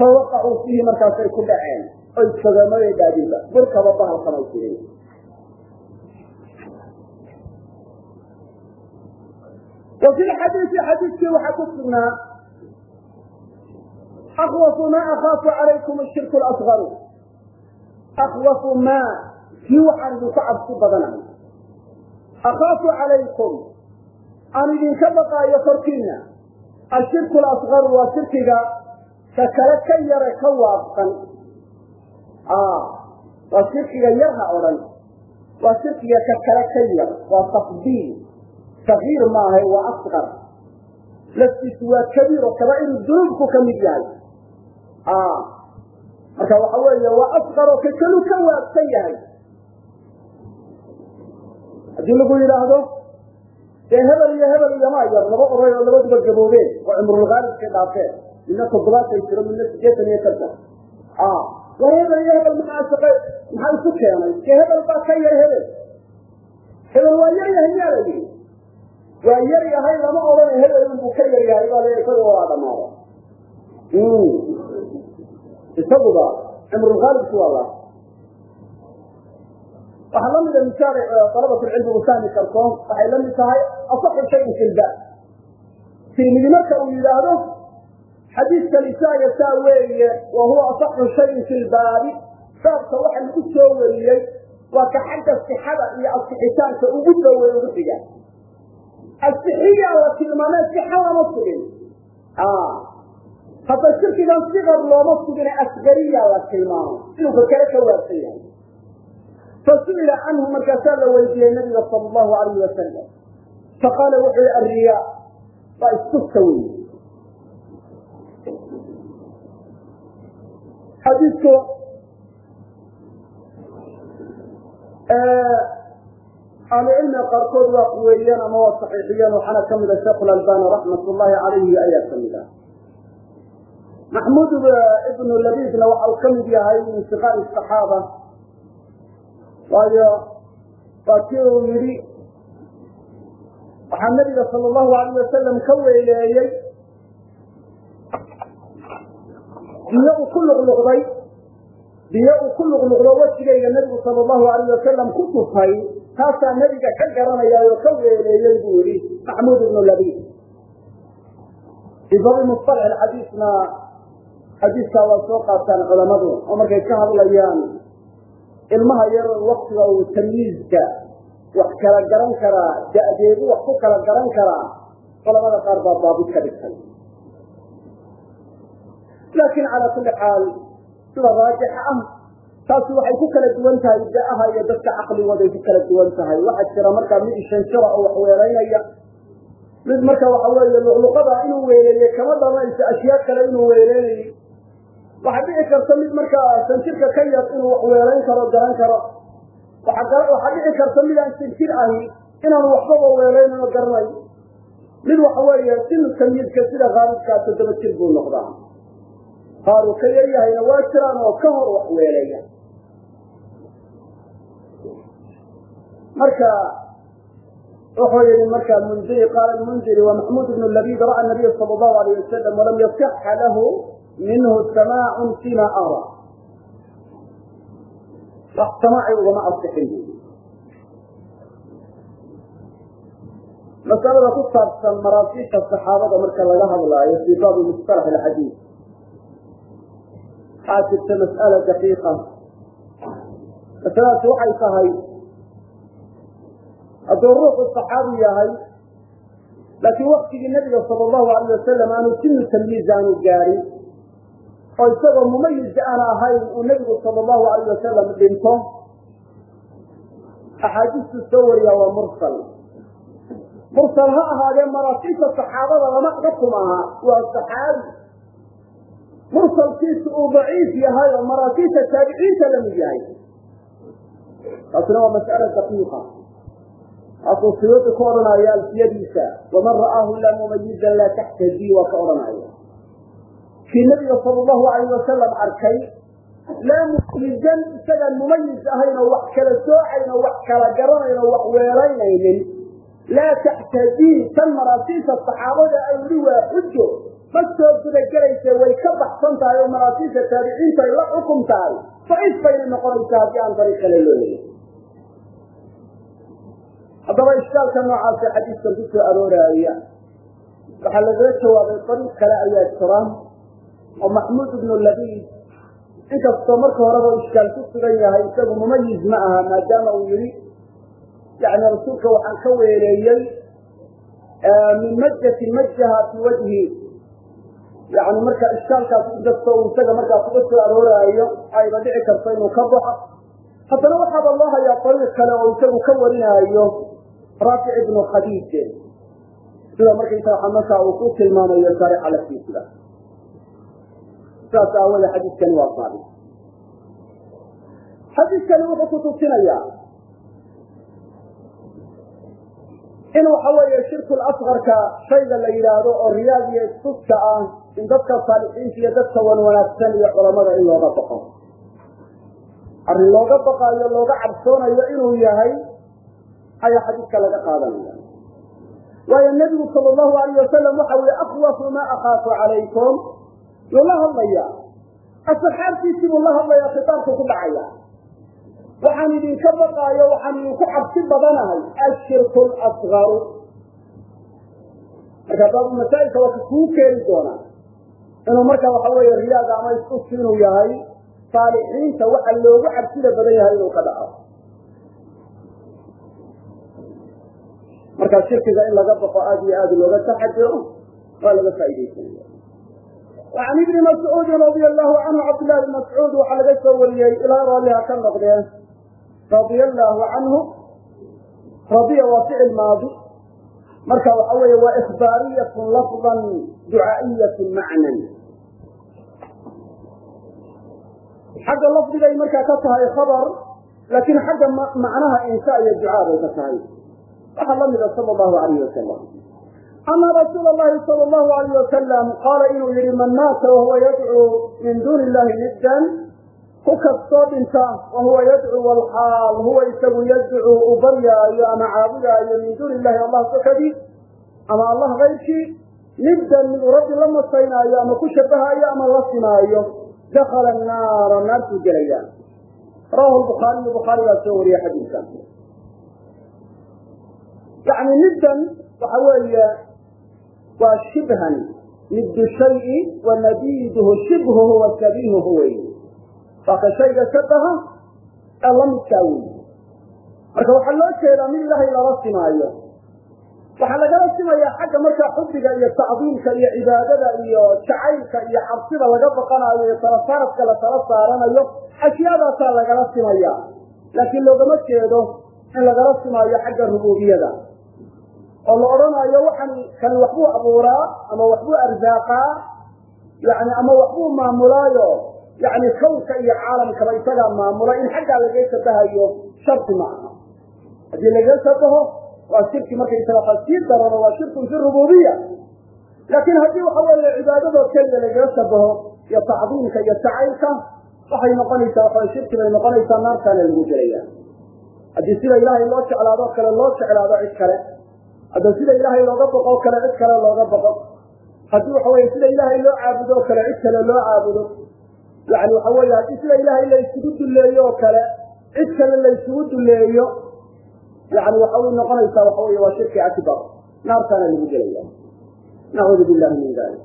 fawaqacuu fiihi markaasay ku dhaceen. Oy sogamada daadinba burkaba bahalkamay sirin wa fi lxadiisi xadiiskii waxaa ku sugnaa akwafu ma akaafu calaykum ashirku lasgaru akwafu maa kii waxaan idinku cabsi badanahay akaafu calaykum aan idinka baqaayo korkiina ashirku lasgaru waa shirkiga ka kale ka yare ka waafsan waa shirkiga yar ha odhan. Waa shirkiga ka kale ka yar. Waa tafdiil. Sagiir maahay waa asqar laftiisu waa kabiir oo kabaa'iru dunuubku ka mid yahay. Marka waxa weeye waa asqar oo ka kalu ka waabsan yahay. Haddii lagu yidhaahdo dee hebel iyo hebel iyomaa yar laba oray oo labaduba gaboobeen oo cumrulhaalibkay dhaafeen. Midna toddobaatan jiro midna sideetan iyo tartan war hebel iyo hebel maxaa maxaa isu keenay? Ke hebel baa ka yar hebel? Hebel waa yar yahay yaa la yidhi waa yar yahay lama odhana hebel inbuu ka yar yahay baa le isaga waa dhamaada isaguba cumrulhaalibki waa la waxaa lamida misaal dalabatulcilmi uu fahmi karto waxay la mid tahay asaxu shayin fi tirmidi marka uu yidhaahdo xadiidkan isaaga saa weeye wa huwa asaxu shayin fi baabka waxa lagu soo wariyey waa ka xagga sixada iyo asixitaanka ugu dhowey ugu xiga. Asixiyaa la tilmaamee sixa lama sugin. Hadda shirkigan sikar looma sugine asgariyaa la tilmaamo. Inuu ka kale ka waabsan yahay fasu'ila canhu markaasaa la weydiiyey nabiga sala allahu alayhi wasalam faqaala wuxuu yihi arriya waa istuska wey xadiidku ahlucilmiga qaarkood waa quweeyeen ama waa saxiixiyeen waxaana ka mida sheekh lalbani raxmat ullahi calayhi ayaa ka mid ah maxmuud ibnu labidna waxa uu ka mid yahay min siqaari waayo waa kii uu yidhi waxaa nabiga sala allahu alayh wasalam ka weeleeyey biyo uu ku luqluqday biyo uu ku luqluqdo wejigayga nebigu sala allahu alayh wasalam ku tufay taasaa nebiga ka garanaya oo ka weeleeyey buu yihi maxmuud ibnu labid fii babi musalax xadiisna xadiiskaa waa soo qaataan culamadu oo markay ka hadlayaan ilmaha yar waktiga uu tamyiizka wax kala garan karaa da'deedu wax ku kala garan karaa culamada qaar baa daabid ka dhigtay. Laakiin calaa kulli xaal sida raajixa ah taasi waxay ku kala duwan tahay da'aha iyo dadka caqligooday ku kala duwan tahay. Waxaa jira markaa mid ishanshara oo wax weelaynaya mid marka waxa weeye luqluqada inuu weeleeye kama dhalanayso ashyaa kale inuu weeleynayo waxaa dhici karta mid markaa sanjirka ka yar inuu weelayn karo garan karo. Waxaa dhici karta mid aan sanjir ahi inaanu waxbaba weelaynan oo garanayo mid waxa weeye sinu tamyiidka sida khaalibkaa toddoba jir buu noqdaa. Qaar uu ka yaryahayna waa jiraan oo ka hor wax weelaya marka wuxuu yihi marka mundiri qaala mundiri wa maxmuud ibn labid ra'a nabiy sala allahu alayh wasalam walam yasixa lahu minhu samaacun fima ara wax samaaci ugama asixin masalada ku saabsan maraasiisha saxaabada marka laga hadlaayo fii baabi mustalax alxadiid waxaa jirta mas'ala daqiiqa masaladaasi waxay tahay hadduu ruuxu saxaabi yahay laakiin waktigii nabiga sala allahu alayh wasalam aanu sinu tamyiiz aanu oo isagoo mumayiza aan ahayn uu nebigu sala allahu alayh wasalam dhinto. Axaadiistu soo wariyaa waa mursal. Mursal ha ahaadee maraasiisha saxaabada lama xukum aha waa saxaabi. Mursalkiisu uu daciif yahay oo maraasiisha taabiciinta la mid yahay. Taasina waa mas'ala daqiiqa. Haasuu suyuudi ku odhanaya alfiyadiisa waman ra'aahu laa mumayizan laa taxtadii waa ka odhanaya kii nabiga sala allahu alayh wasalam arkay laa mumayizan isagaan mumayiz ahayn wax kala soocayn oo wax kala garanayn wax weelaynaynin laa taxtadii tan maraasiisha saxaabada ay weli waa xujo ma soo gudagelayse way ka baxsan tahay oo maraasiisha taabiciinta ay la xukum tahay. Daciif bayna noqonaysaa haddii aan dariiq kale loo helin haddaba ishkaalka noocaasa xadiiskan ku soo arooraya waxaa lagaga jawaabay dariiq kale ayaa jira oo maxmuud ibnu labiid inkastoo marka horeba ishkaal ku sugan yahay isagu mumayiz ma aha maadaama uu yihi yani rasuulka waxaan ka weeleeyey min majati majaha fi wajhi. Yani marka ishkaalkaas inkastoo uu isaga markaa kuga soo arooraayo ayba dhici karto inuu ka baxo. Haddana waxaaba loo hayaa dariiq kale oo isagu ka warinaayo raafic ibnu khadiij. Sida markaysaa markaa uu ku tilmaamayo shaarixa laftiisida saas aawade xadiiskani waa saabit xadiiskani wuxuu ku tusinayaa in waxa weeye shirku laskarka shayga la yidhaahdo oo riyaad iyo istuska ah in dadka saalixiinta iyo dadka wan wanaagsan iyo culamada in looga baqo arrin looga baqaayo looga cabsoonayo inuu yahay ayaa xadiiska laga qaadanaya. Waayo nebigu sala allahu alayh wasalam waxa ui akwafu ma akhaafu calaykum yuu la hadlaya asxaabtiisii buu la hadlaya khitaabku ku dhacaya waxaan idinka baqaayo waxaan idinku cabsi badanahay ashirku lasgaru marka baabu masaa'ilka waa kuu keeni doonaa. Inuu marka waxa weeye riyaada ama iskuski inuu yahay saalixiinta waxa loogu cabsida badan yahay inuu ka dhaco. Markaa shirkiga in laga baqo aada iyo aada looga taxadiro waa laga faaidaysanaya wacan ibni mascuudin radia allahu canhu cabdillahi bn mascuud waxaa laga soo wariyey ilaa raalliha ka noqdeen. Radia allaahu canhu radiya waa ficil maadi. Marka waxa weeye waa ikhbaariyatun lafdan ducaa'iyatun macnan xagga lafdigay markaa ka tahay khabar laakiin xagga macnaha insha iyo ducaa bay ka tahay. Waxaa la mida ah sala allahu alayh wasalam ana rasuula allahi sala allahu alayh wasalam qaala inuu yihi man maata wahuwa yadcuu min duuni illahi niddan ku kastoo dhinta wahuwa yadcuu walxaal huwa isagu yadcuu u baryaayo ama caabudaayo min duuni illahi allah sokadii ama allah kayrkii niddan mid uu rabbi la masaynaayo ama ku shabahaayo ama la simaayo dakala naara naartuu gelaya rawahu bukhaariyu bukhaari soo wariye xadiidkan yani niddan waxa weeye waa shibhan niddu shayi wa nabiiduhu shibhuhu wa sabiihuhu wey waa ka shayga shabaha ee la midkaa wey marka waxaa loo jeedaa mid ilaahay lala simaayo. Waxaa lagala simayaa xagga markaa xubbiga iyo tacdiimka iyo cibaadada iyo jacaylka iyo cabsida laga baqanaayo iyo talasaaradka la tala saaranayo ashyaadaasaa lagala simaya laakiin loogama jeedo in lagala simaayo xagga rububiyada oo la odhanaayo waxan kan waxbuu abuuraa ama waxbuu arsaaqaa yani ama waxbuu maamulaayo yani kawnka iyo caalamkaba isagaa maamula in xaggaa lagaga shabahayo shardi ma aha. Haddii lagaga shabaho waa shirki markaysaga sii darano waa shirkun fi rububiya laakiin haddii waxa weeye cibaadadoo keliya lagaga shabaho iyo tacdiimka iyo jacaylka waxay noqonaysaa waa shirki bay noqonaysaa naartaana lagu gelaya haddii sida ilaahay loo jeclaado kale loo jeclaado cid kale haddii sida ilaahay looga baqo kale cid kale looga baqo haddii waxa weye sida ilaahay loo caabudo o kale cid kale loo caabudo. Yani waxa weye haddii sida ilaahay la isugu duleeyo oo kale cid kale la isugu duleeyo yani waxa wy noqonaysaa waxa wey waa shirki akbar. Naartaana lagu gelaya nacuudu billahi min dalik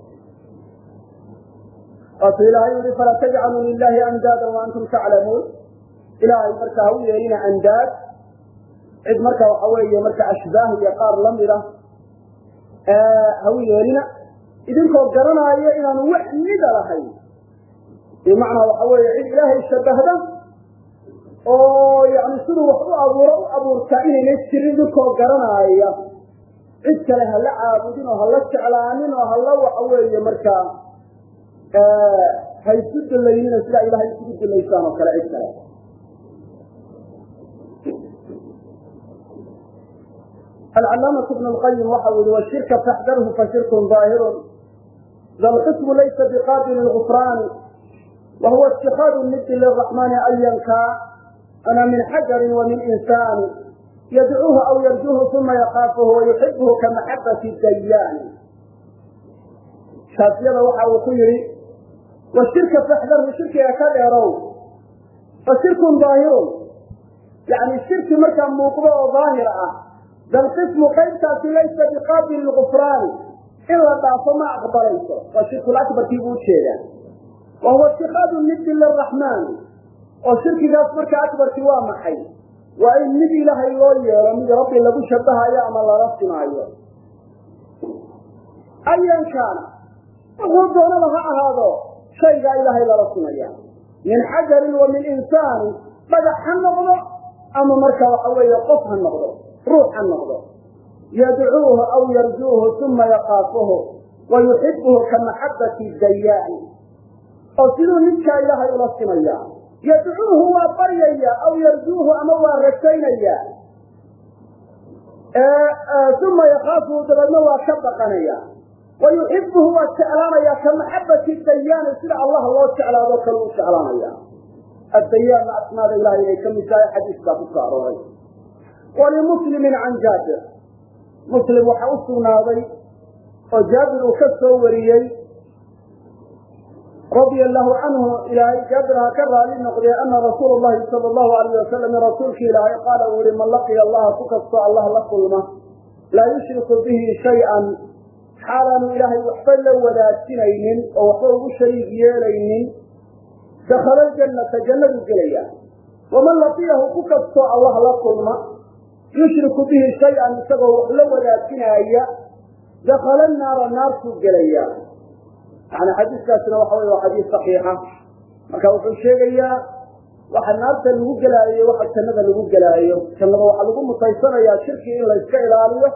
waatuu ilaahay yihi falaa tajcaluu lilahi andaadan waantum taclamuun. Ilaahay marka ha u yeelina andaad cid marka waxa weeye marka ashbaah iyo qaar lamida ha u yeelina idinkoo garanaayo inaanu wax mida lahayn. Bimacnaa waxa weeye cid ilaahay shabahda oo yani siduu wax u abuuro u abuurtaa inayna jirin idinkoo garanaaya cid kale hala caabudin oo hala jeclaanin oo hala waxa weeye markaa ha isu dullaynina sidaa ilahay isugu dullaysaan oo kale cid kale alcalaamatu ibn lqayim waxa uu yihi washirka faxdarhu fashirkun daahirun da lxukmu laysa biqaabili lgufraani wa huwa itikaadu nidi liraxmani ayanka ana min xajarin wa min insaani yadcuuhu aw yarjuhu uma yakaafuhu wayuxibuhu kamaxabati dayaani shaafiyada waxa uu ku yihi washirka faxdarhu shirkiga ka dheerow fashirkun daahirun yani shirki markaa muuqdo oo daahir ah dalqismu qaybtaasi laysa biqaabili lgufraani in la dhaafo ma aqbalayso. Waa shirkulakbarkii buu u jeedaa wa huwa itikaadu nidi liraxmaani oo shirkigaas markaa akbarkii waa maxay? Waa in mid ilaahay loo yeelo mid rabbi lagu shabahayo ama lala simaayo ayan kaana. Wuxuu doonaba ha ahaado shaygaa ilaahay lala simaya min xajarin wa min insaani dhagax ha noqdo ama marka waxa weeye qof ha noqdo ruux ha noqdo. Yadcuuhu aw yarjuuhu uma yakaafuhu wa yuxibuhu ka maxabati dayaani. Oo siduu midkaa ilaahay ula simaya yadcuuhu waa baryaya aw yarjuuhu ama waa rajaynaya uma yakaafuhu dabeedna waa ka baqanaya. Wa yuxibuhu waa jeclaanaya ka maxabati dayaani. Sida allah loo jeclaado kale u jeclaanaya. Addayaanna asmaada ilahay inay ka mid tahay xadiiskaa ku soo arooray walimuslimin can jaabir muslim waxaa u sugnaaday oo jaabir uu ka soo wariyey. radia allahu canhu ilaahay jaabir ha ka raali noqdee ana rasuula llahi sala allahu alayh wasalam rasuulki ilaahay qaala uu yihi man laqiya allaha ku kastoo allah la kulma laa yushriku bihi shay-an xaalaanu ilaahay waxba la wadaajinaynin oo waxba ugu shariig yeelaynin dakhala ljannata jannadu gelaya waman laqiyahu ku kastoo allah la kulma yushriku bihi shay-an isagoo wax la wadaajinaaya dakhala naara naartuu gelaya. Yani xadiiskaasina waxa wey waa xadiis saxiixa. Marka wuxuu sheegayaa waxa naarta lagu gelaayo waxa jannada lagu gelaayo. Jannada waxaa lagu mutaysanayaa shirki in layska ilaaliyo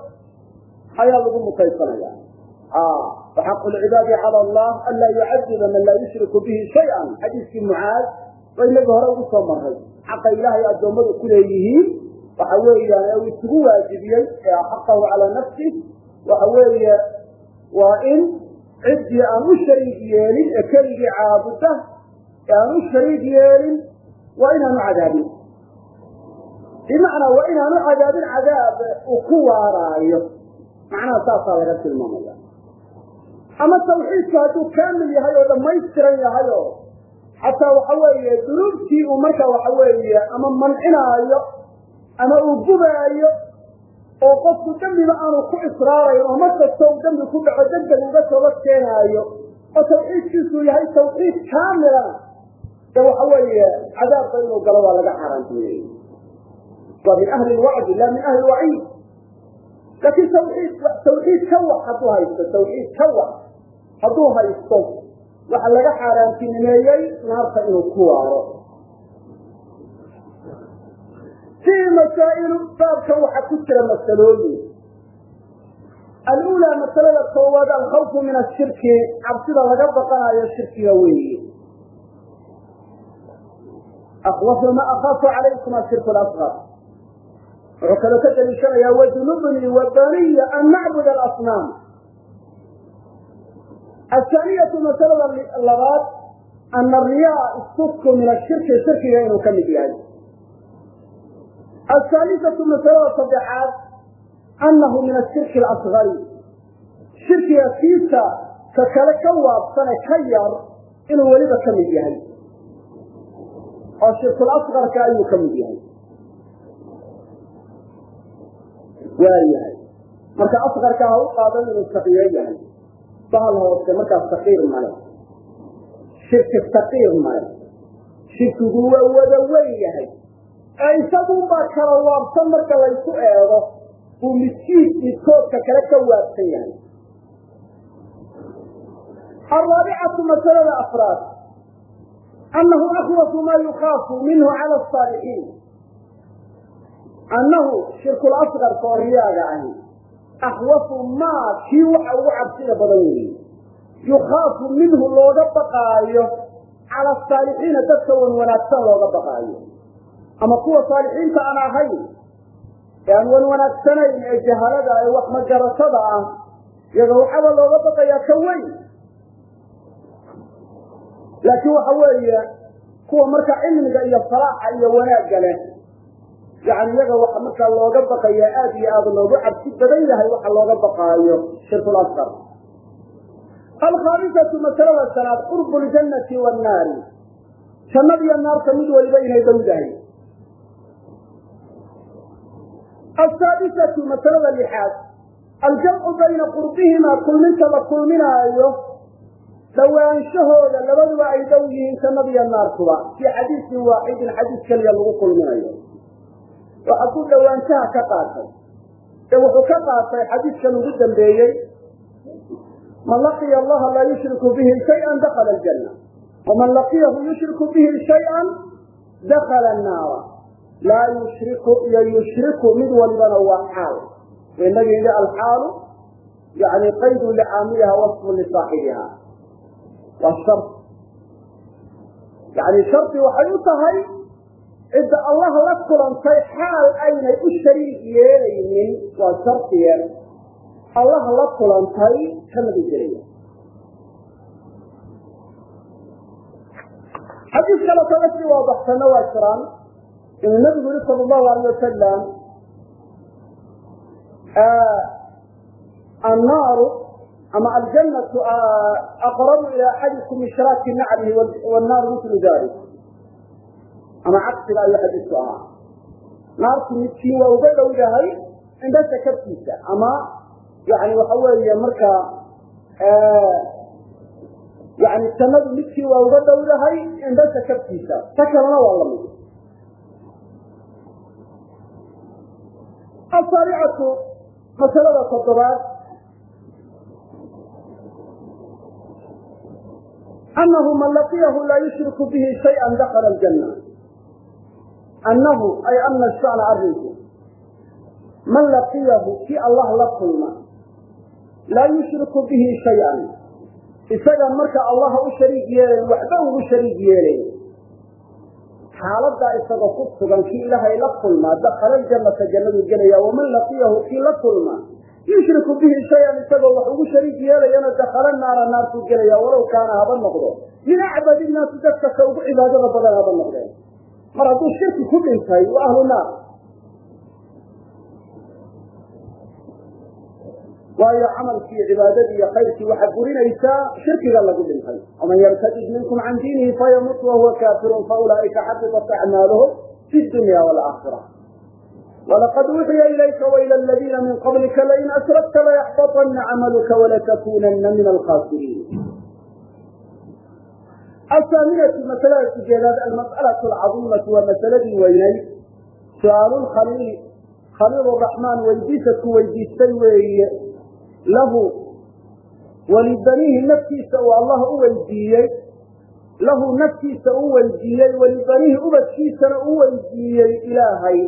ayaa lagu mutaysanaya waxaqu lcibaadi cala allah an laa yucadiba man laa yushriku bihi shay-an. Xadiiskii mucaad oo inagii hore ugu soo maray xaqa ilaahay addoommadu ku leeyihiin waxa weeyaan ee uu isugu waajibiyey ee xaqahu calaa nafsi waxa weeye waa in ciddii aan u shariig yeelin ee keligii caabuda ee aan u shariig yeelin waa inaanu cadaabin bimacnaa waa inaanu cadaabin cadaab uu ku waaraayo. Macnaha saasaa laga tilmaamaya. Ama tawxiidku hadduu kaamil yahay oo dhammaystiran yahay oo xataa waxa weeye dunuubtii uu marka waxa weeye ama mancinaayo ama uu gubaayo oo qofku dembiba aanu ku israarayn oo mar kasta uu dembi ku dhaco degdeg uga toobad keenaayo oo tawxiidkiisu yahay tawxiid kaamilana de waxa weeye cadaabka inuu galo waa laga xaaraantimeeyey waa min ahli lwacdi la min ahli lwaciid laakiin tawxiid tawxiid ka wax hadduu haysto tawxiid ka wax hadduu haysto waxa laga xaaraantinimeeyey naarta inuu ku waaro fii masaa'ilu baabkan waxaa ku jira masalooyin alulaa masalada koowaad alkhawfu min ashirki cabsida laga baqanayo shirkiga weeye akwafu ma akaafu calaykum ashirku lasqar wuxuu kaloo ka daliishanayaa wajunubni wa baniya an nacbud alasnaam athaaniyatu masalada labaad ana riyaa istusku min ashirki shirkiga inuu ka mid yahay ahaalisatu masalada saddexaad annahu min ashirki alasgari shirkiga kiisa ka kale ka waabsane ka yar inuu weliba ka mid yahay oo shirkulasqarka ayuu ka mid yahay waa yahay marka asqarka ha u qaadan inuu saqiiro yahay bahal hoose markaa saqiir male shirki saqiir male shirkigu waa wada weyn yahay ee isagunbaa kala waabsan marka laysu eego buu miskiid midkoodka kale ka waabsan yahay. Alraabicatu masalada afraad. Annahu akhwafu maa yukaafu minhu cala asaalixiin annahu shirkul oo riyaaga ahi akhwafu maa kii waxa ugu cabsida badan weeye yukaafu minhu looga baqaayo cala asaalixiina dadka wan wanaagsan looga baqaayo ama kuwa saalixiinta aan ahayn ee aan wan wanaagsanayn ee jahalada ee wax magaratada ah iyaga waxaaba looga baqayaa ka weyn. Laakiin waxa weeye kuwa marka cilmiga iyo salaaxa iyo wanaagga leh yani iyaga waxa markaa looga baqaya aada iyo aada loogu cabsi badan yahay waxa looga baqaayo shirkul asqar alkhaamisatu masalada sanaad qurbu ljannati wannaari jannada iyo naarta mid waliba inay dhowdahay asaadisatu masalada lixaad aljamcu bayna qurbihimaa kulminta la kulminaayo dhawaanshahooda labaduba ay dhow yihiin jannada iyo naartuba fii xadiisin waaxidin xadiis keliya lagu kulminayo waxaa ku dhawaanshaha ka qaatay ee wuxuu ka qaatay xadiiskan ugu dambeeyey man laqiya allaha laa yushriku bihi shayئa dakala aljanna waman laqiyahu yushriku bihi shayئa dakala annaara laa yushriku iyo yushriku mid walibana waa xaal. Inagi yidhi alxaalu yani qaydun licaamiliha wasfun lisaaxibiha. Waa shar yani shardi waxay u tahay cidda allah la kulantay xaal aynay u shariik yeelaynin. Waa shardiye allah la kulantay kamada gelaya. Xadiis kale kaga sii waadaxsanna waa jiraan inuu nabigu yihi sala allahu alayh wasalam annaaru ama aljannatu aqrabu ila axadikum min shiraaki naclihi wannaaru mitlu dalik ama caqsiga ayuu xadiisku ahaa. Naartu midkii waa uga dhowdahay indhasha kabtiisa ama yani waxa weeye markaa yani jannadu midkii waa uga dhowdahay indhasha kabtiisa ta kalena waa la mid asaaricatu masalada toddobaad anahu man laqiyahu laa yushriku bihi shayئa dakala aljanna annahu ay ana shana arrinku man laqiyahu kii allah la kulma laa yushriku bihi shay-an isaga marka allaha u shariik yeelayn waxba ugu shariik yeelayn xaaladaa isagoo ku sugan kii ilaahay la kulmaa dakala aljannata jannadu gelaya waman laqiyahu kii la kulma yushriku bihi shay-an isagoo wax ugu shariik yeelayana dakala naara naartuu gelaya walow kaana haba noqdo. Min acbad innaasi dadka ka ugu cibaadada badan haba noqdeen. Mar hadduu shirki ku dhintay waa ahlu naar waayo camalkii cibaadadii iyo khayrkii waxaa burinaysaa shirkiga lagu dhintay. waman yartadid minkum can diinihi fayamut wahuwa kaafirun faulaa'ika xabitat acmaaluhum fi dunya waalaakhira walaqad uuxiya ilayka waila aladiina min qablika lain ashrakta layaxbaطana camaluka walatakunana min alkhasiriin athaaminatu masalada sideedaad almas'alatu alcadiimatu waa masaladii weynayd su'aalu lkhaliili khaliil raxmaan weydiisadku weydiistay weeye lahu. Walibaniihi naftiisa uu allah u weydiiyey. Lahu naftiisa u weydiiyey. Walibaniihi ubadkiisana u weydiiyey ilaahay.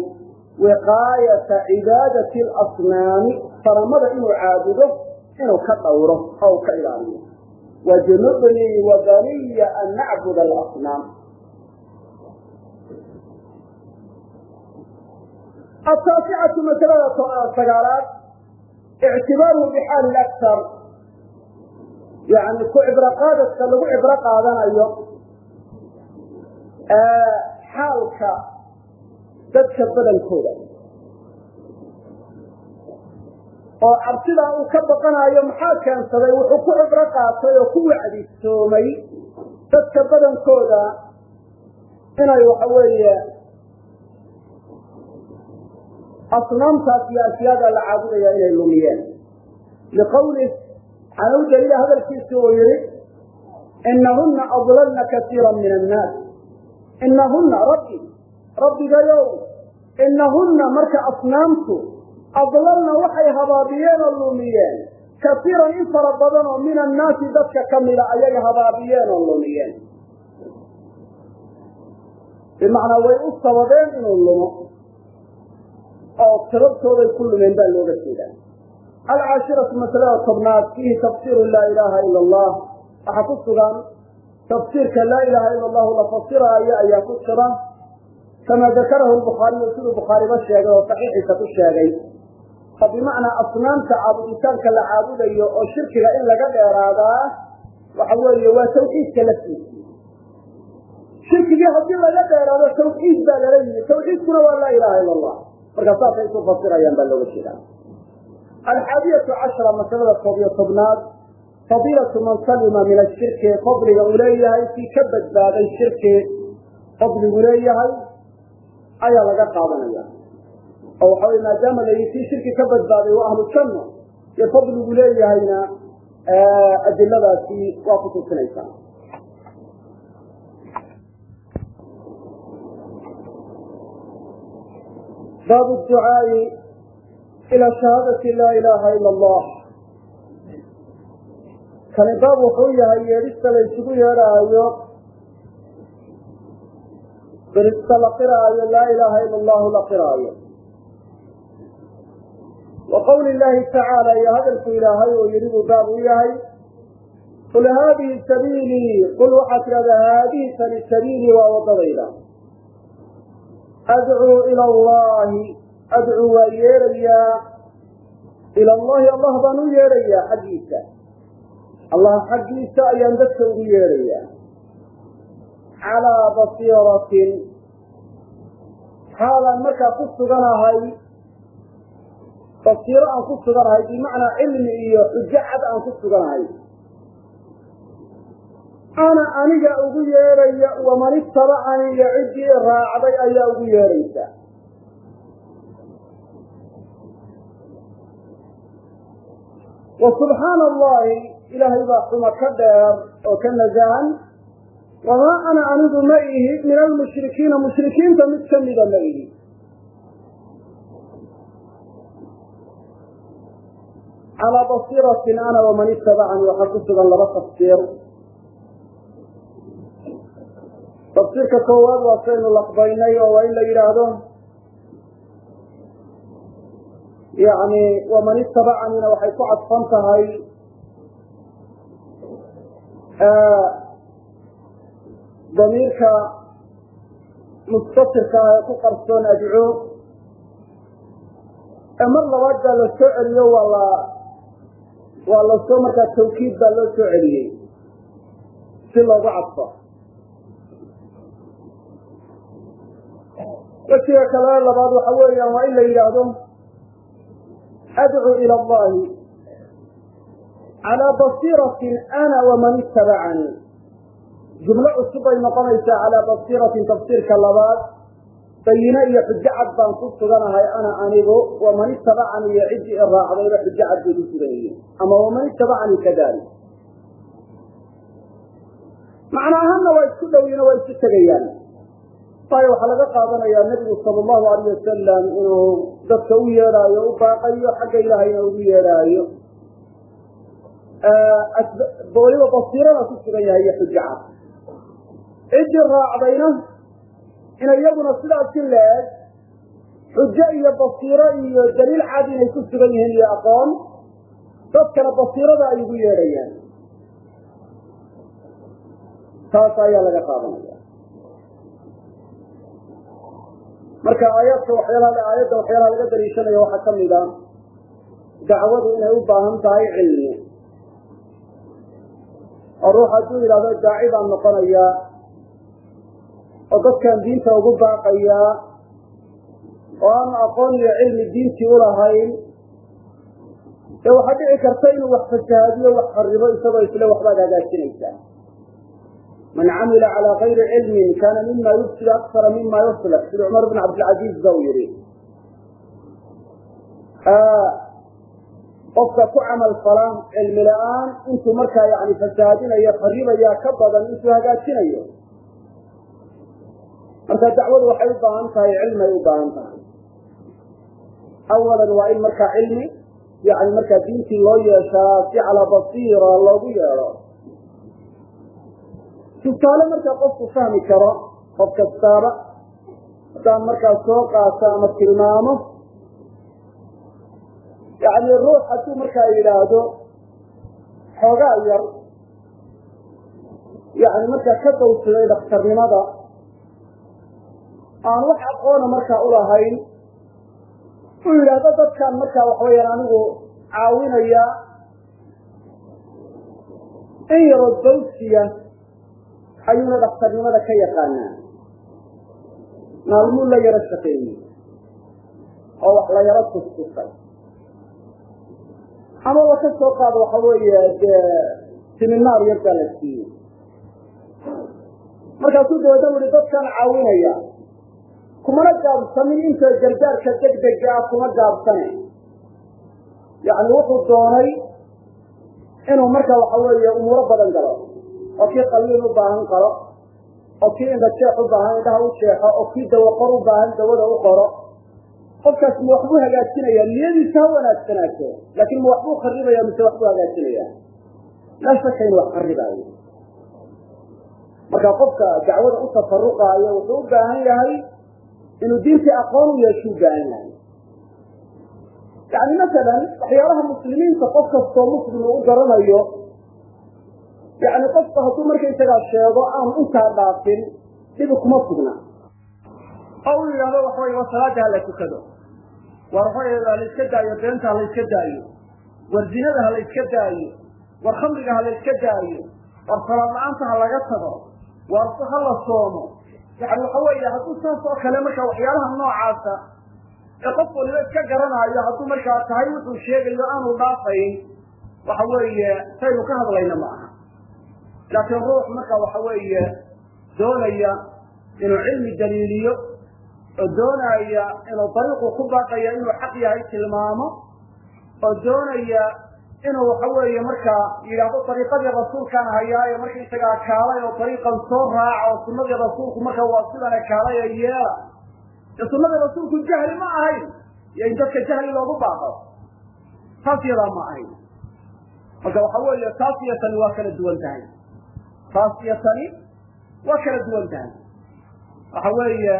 Wiqaayata cibaadati alasnaami sanamada inuu caabudo inuu ka dhowro oo ka ilaaliyo. Wajnubnii wabaniya an nacbud alasnaam. Ataasicatu masalada sagaalaad ictibaaruhu bixaali laktar yani ku cibro qaadadka lagu cibro qaadanayo xaalka dadka badankooda oo cabsidaa uu ka baqanayo maxaa keensaday wuxuu ku cibro qaatay oo ku wacdisoomay dadka badankooda inay waxa asnaamtaas iyo ashyaada la caabudaya inay lumiyeen. Liqawlih waxaana u daliila uu yihi inahuna adlalna kasiira min annaas. Inahuna rabbi rabbigayow inahuna marka asnaamtu adlalna waxay habaabiyeen oo lumiyeen. Kasiiran in fara badan oo min annaasi dadka kamida ayay habaabiyeen oo lumiyeen bimacnaa way u sababeen inuu lumo oo sababtooday ku lumeen baa looga jeedaa. Alcaashiratu masalada tobnaad fiihi tafsiru laa ilaaha ila allah. Waxaa ku sugan tafsiirka laa ilaaha ila allahu la fasiraayo ayaa ku sugan kama dakarahu lbukhaariyu siduu bukhaariba sheegay oo saxiixiisa ku sheegay. Fa bimacnaa asnaamta caabuditaanka la caabudayo oo shirkiga in laga dheeraadaa waxa weeye waa tawxiidka laftiisa shirkigii haddii laga dheeraado tawxiid baa lala yimi. Tawxiidkuna waa laa ilaha ila allah markaa saasay isu fasirayaan baa looga jeedaa. Alxaadiyatu cashara masalada koob iyo tobnaad. Fadiilatu man salima min ashirki fadliga uu leeyahay kii ka badbaaday shirki fadligu leeyahay ayaa laga qaadanaya. Oo waxa wey maadaama layihi kii shirki ka badbaaday waa ahlu janna iyo fadligu leeyahayna adiladaasi waa ku tusinaysaa bab ducaai ila shahaadati laa ilaha ila allah kani baab wuxuu yahay yeedhista la isugu yeedhaayo birista la qiraayo laa ilaha ila allahu la qiraayo wa qawli llahi tacaala iyo hadalku ilaahay oo yidhi buu baab u yahay qul haadihi sabiilii qul waxaad tidhahdaa haadihi tani sabiilii waa wadadayda adcuu ila allahi adcuu waa yeedhayaa ila allahi allah baan u yeedhayaa xaggiisa allah xaggiisa ayaan dadka ugu yeedhayaa calaa basiiratin xaalaan markaa ku suganahay basiiro aan ku suganahay bimacnaa cilmi iyo xujo cad aan ku suganahay ana aniga ugu yeedhaya waman itabacani iyo ciddii raacday ayaa ugu yeedhaysa wa subxaana allahi ilaahay baa xuma ka dheer oo ka nasahan wamaa ana anigu ma ihi min almushrikiina mushrikiinta mid kamida ma ihi. Calaa basiiratin ana waman itabacani waxaa ku sugan laba tafsiir tafsiirka koowaad waa saynu laqbaynay oo waa in la yidhaahdo yani waman itabacaniina waxay ku cadfan tahay damiirka mustatirka ah ee ku qarsoon adco ee mar labaad baa la soo celiyo waa la waa la soo markaa tawkiid baa loo soo celiyey si loogu cadfo wejiga kale labaad waxa weeyaan waa in la yidhaahdo adcuu ila allahi calaa basiiratin ana waman itabacanii jumlo cusub bay noqonaysaa calaa basiiratin tafsiirka labaad bayine iyo xujo cad baan ku suganahay ana anigu waman itabacanii iyo ciddii i raacdayba xujo cad bay ku sugan yihiin ama waman itabacanii kadalik macno ahaanna waa isku dhowyiino waa isu tegayaan waayo waxaa laga qaadanayaa nebigu sala allahu alayh wasalam inuu dadka u yeedhaayo u baaqayo xagga ilaahayna ugu yeedhaayo. Waliba basiirana ku sugan yahay iyo xujo cad ciddii raacdayna ina iyaguna sidaasi leeg xujo iyo basiiro iyo daliil cad inay ku sugan yihiin iyo aqoon dadkana basiirada ay ugu yeedhayaan. Taas ayaa laga qaadanaya marka aayaadka waxyaalaha aayadda waxyaalaha laga daliishanaya waxaa ka mid a dacwadu inay u baahan tahay cilmi. Oo ruux hadduu yidhahdo daaci baan noqonayaa oo dadkan diinta ugu baaqayaa oo aanu aqoon iyo cilmi diintii ulahayn dee waxaa dhici karta inuu wax fasahaadiyo wax xaribo isagoo isle waxbaad hagaajinaysaa man camila calى kayri cilmin kana mima yufsid akara mima yuslix sida cumar bn cabdilcaziiz ba uu yihi qofka ku camal fala cilmi la'aan intuu markaa yani fasahaadinayo xaribayaa ka badan intuu hagaajinayo marka dacwadu waxay u baahan tahay cilmay u baahan tahay awalan waa in markaa cilmi yani markaa diintii loo yeeshaa si calaa basiira loogu yeedho tusaale markaa qofku fahmi karo qof kastaaba haddaan markaa soo qaato ama tilmaamo yani ruux hadduu markaa yidhaahdo xoogaa yar yani markaa ka dawsaday dhakhtarnimada aan wax aqoona markaa ulahayn uu yidhaahdo dadkan markaa waxa weyaan anigu caawinaya in yaroo dawsiya ayuuna dhakhtarnimada ka yaqaanaa. Maalmuu la yaro shaqeeyey. Oo wax la yaro tustusay. Amaba ka soo qaado waxa weeye dee siminaar yar baa la siiyey. Markaasuu dabeedna u ihi dadkan caawinaya kumana gaabsanin inta gargaarka degdega ah kuma gaabsane. Yacni wuxuu doonay inuu marka waxa weeye umuuro badan galo oo kii qalliin u baahan qalo oo kii indha jeex u baahan indhaha u jeexo oo kii dawaqor u baahan dawada u qoro. Qofkaas ma waxbuu hagaajinayaa niyadiisa ha wanaagsanaato laakin ma waxbuu kharibaya mise waxbuu hagaajinaya? Laa shaka inu wax kharibaayo marka qofka dacwada u tafaruqaayo wuxuu u baahan yahay inuu diintii aqoon u yeeshu u baahan yahay. Yani masalan waxyaalaha muslimiinta qof kastoo muslim uu garanayo yani qofka hadduu markaysagaa sheego aanu intaa dhaafin dhibi kuma sugna oo uu yidhahdo waxaway wa salaada ha la tukado. War waxaway ha la iska daayo beenta ha la iska daayo. War zinada ha la iska daayo. War khamriga ha la iska daayo. War salaad la'aanta ha laga tago. War ha la soomo. Yani waxa weeye hadduu saas oo kale marka waxyaalaha noocaasa ee qof waliba iska garanaayo hadduu markaa tahay wuxuu sheegayo aanu dhaafayn. Waxa weeye saynu ka hadlayna ma aha laakiin ruux marka waxa weeye doonaya inuu cilmi daliiliyo oo doonaya inuu dariiqu ku baaqaya inuu xaq yahay tilmaamo oo doonaya inuu waxa weeye markaa yidhaahdo dariiqadii rasuulkaan hayaaye markaysagaa kaalay oo dariiqan soo raaca oo sunadii rasuulku marka waa sidana kaalay ee yeela de sunadii rasuulku jahli ma ahayn iyo in dadka jahli loogu baaqo. Taas yadaa ma ahayn marka waxa weeye taas iyo tani waa kala duwan tahay taas iyo tani waa kala duwan tahay waxa weeye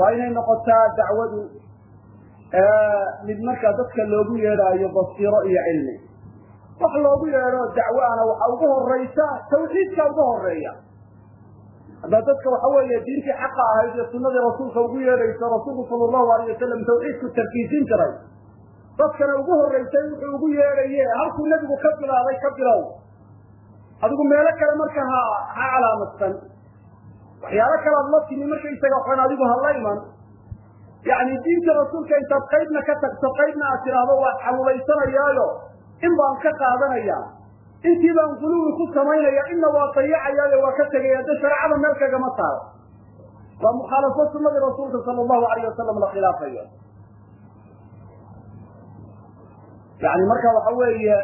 waa inay noqotaa dacwadu mid markaa dadka loogu yeedhaayo basiiro iyo cilmi wax loogu yeedho dacwaana waxa ugu horaysa tawxiidka ugu horreeya haddaa dadka waxa weeye diintii xaqa ahayd iyo sunadii rasuulka ugu yeedhayso rasuulku sala allahu alayh wasalam tawxiidku tarkiisin jiray dadkana ugu horaysay wuxuu ugu yeedhaye halkuu nebigu ka bilaabay ka bilow adigu meelo kale marka ha ha calaamadsan waxyaalo kale ad la timi markaysaga waxaan adigu hala iman. Yani diinta rasuulka intaad qaybna ka tagto qaybna aad tidhaahdo waa xalulaysanayaayo in baan ka qaadanaya intii baan guluwi ku samaynaya inna waa dayacayaayo waa ka tegaya de shareecada meel kagama taalo waa mukhaalafo sunadii rasuulka sala allahu alayh wasalam la khilaafayo. Yani marka waxa weeye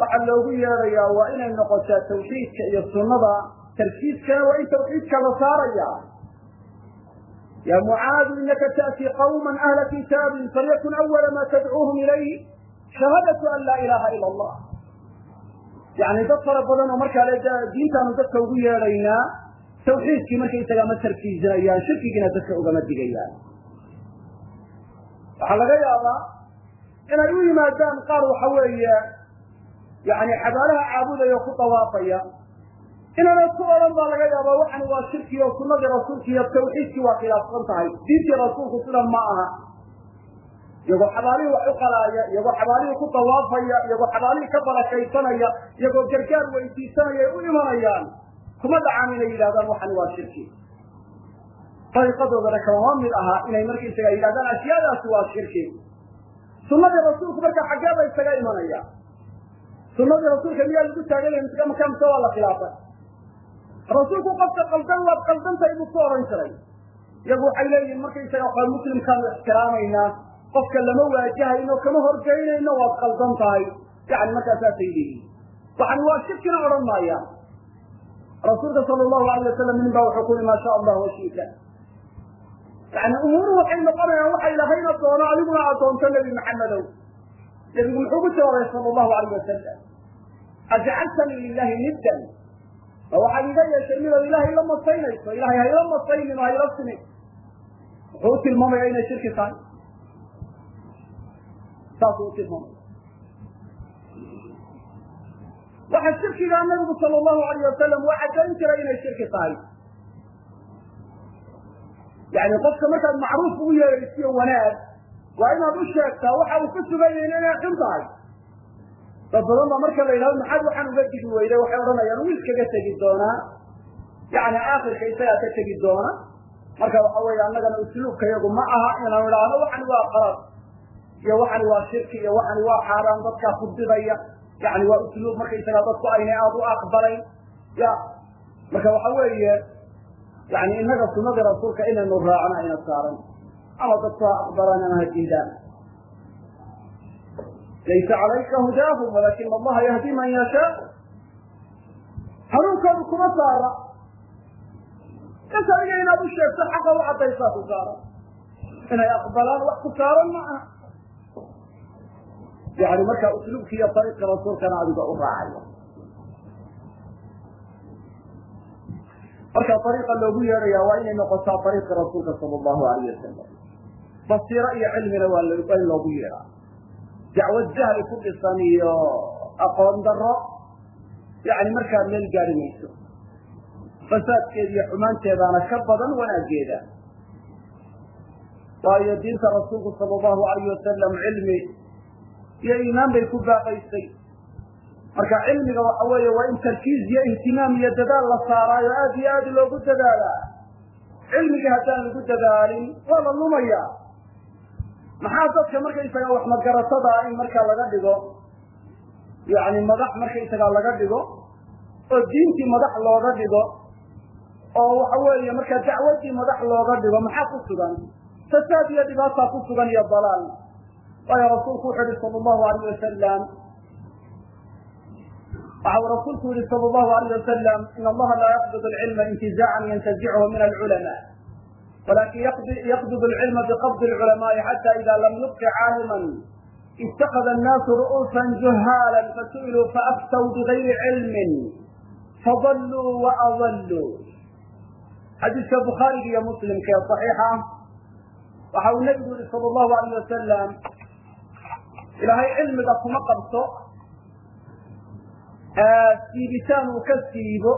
waxaa loogu yeedhayaa waa inay noqotaa tawxiidka iyo sunada tarkiiskana waa in tawxiidka la saaraya. Ya mucaadu inaka ta'ti qawma ahla kitaabin falyakun awala ma tadcuuhum ilayhi. Shahaadatu an laa ilaha ila allah yani dad fara badan oo markaa le diintaanu dadka ugu yeedhaynaa tawxiidkii markaysaga ma tarkiizinayaan shirkigiina dadka ugama digayaan. Waxaa laga yaabaa inay u yimaadaan qaar waxa weeye yani xabaalaha caabudaya o ku dawaafaya inaana ku odhan baa laga yaabaa waxani waa shirki oo sunadii rasuulki iyo tawxiidkii waa khilaafsan tahay. Diintii rasuulku sidan ma aha. Iyagoo xabaalihii wax u qalaaya iyagoo xabaalihii ku dawaafaya iyagoo xabaalihii ka barakaysanaya iyagoo gargaar weydiisanaya ay u imanayaan. Kuma dhacaan inay yidhahdaan waxani waa shirki. Dariiqadoodana kamama mid aha inay markaysaga yidhahdaan ashyaadaasi waa shirki. Sunadii rasuulku marka xaggee ba isaga imanaya sunadii rasuulka miyaa lagu taaganya mise maka mise waa la khilaafay rasuulku qofka qaldan waad qaldantahay buu ku oran jiray. Iyagu waxay leeyihiin markaysaga waa muslimkaanu ixtiraamaynaa qofka lama waajahayno kama horgeynayno waad qaldan tahay. Yani markaasaasay leeyihiin waxani waa shirkina odhan maayaan rasuulka sala allahu alayh wasalam nin baa wuxuu ku yii maa sha allah washita yani umuuruhu waxay noqonayaan waxa ilahayna doono adiguna aad doonto nebi maxamedow. Nebigu muxuu ku jawaabay sala allahu alayh wasalam ajcaltanii lilahi niddan ma waxaad iga yeeshay midood ilahay la masaynayso ilahay hayla masaynin oo hayla simin wuxuu u tilmaamaya inay shirki tahay saasuu u tilmaamaya waxa shirkigaa nabigu sala allahu alayh wasalam waa caddayn jiray inay shirki tahay yani qofka markaad macruuf ugu yeeraysiyo wanaag waa inaad u sheegtaa waxa uu ku sugan yahin inay xun tahay dad badan baa marka la yidhahdo maxaad waxaan uga digi weyday? Waxay odhanayaan wuu iskaga tegi doonaa yani aakhirka isagaa ka tegi doona. Marka waxa weeye annagana usluubka yagu ma aha inaan idhaahno waxani waa qalad iyo waxani waa shirki iyo waxani waa xaaraan dadkaa kudidaya yani waa usluub markaysagaa dadku aynay aada u aqbalayn. Ya marka waxa weeye yani inaga sunadii rasuulka inaynu raacno ayna saaran. Ama dadku ha aqbalaan ama ha diidaan laysa calayka hudaahum walakina allaha yahdi man yashaa hanuunkoodu kuma saara bas adiga inaad u sheegto xaqa u caddaysaa ku saaran inay aqbalaan wax ku saaran ma aha yani markaa usluubki iyo ariiqi rasuulkana adiga u raacayo marka ariiqa loogu yeedhaya waa inay noqotaa ariiqi rasuulka sala allahu alayh wasalam basiiro iyo cilmina waa in loogu yeedhaa dacwad jahli ku dhisan iyo aqoon daro yani markaa meel gaari mayso fasaadkeeda iyo xumaanteedaana ka badan wanaageeda. Waayo diinta rasuulku sala allahu alayh wasalam cilmi iyo iimaan bay ku baaqaysay marka cilmiga waxa weeye waa in tarkiiz iyo ihtimaam iyo dadaal la saaraayo aad iyo aad loogu dadaalaa. Cilmigii haddaan lagu dadaalin waa la lumaya maxaa dadka markaysaga wax magaratada in markaa laga dhigo? Yani madax markaysagaa laga dhigo? Oo diintii madax looga dhigo? Oo waxa weeye markaa dacwaddii madax looga dhigo maxaa ku sugan? Fasaad iyo dhibaataa ku sugan iyo dalaal waayo rasuulku wuxuu yihi sala allahu alayh wasalam waxa uu rasuulku yihi sala allahu alayh wasalam in allaha laa yaqbid alcilma intizaacan yantazichu min alculama walakin yaqbd اlcilma bqabd اclamaai xatى ida lam yubqi caalima اstaqda الnaasu ru'uusa juhaala fasu'iluu faaftaw bغayri cilmi fadluu waadluu xadiiska bukhaariga iyo muslimka ee صaxiixa waxa uu nebigu yihi sal اlahu alayh wasalam ilaahay cilmiga kuma qabso siibitaan uu ka siibo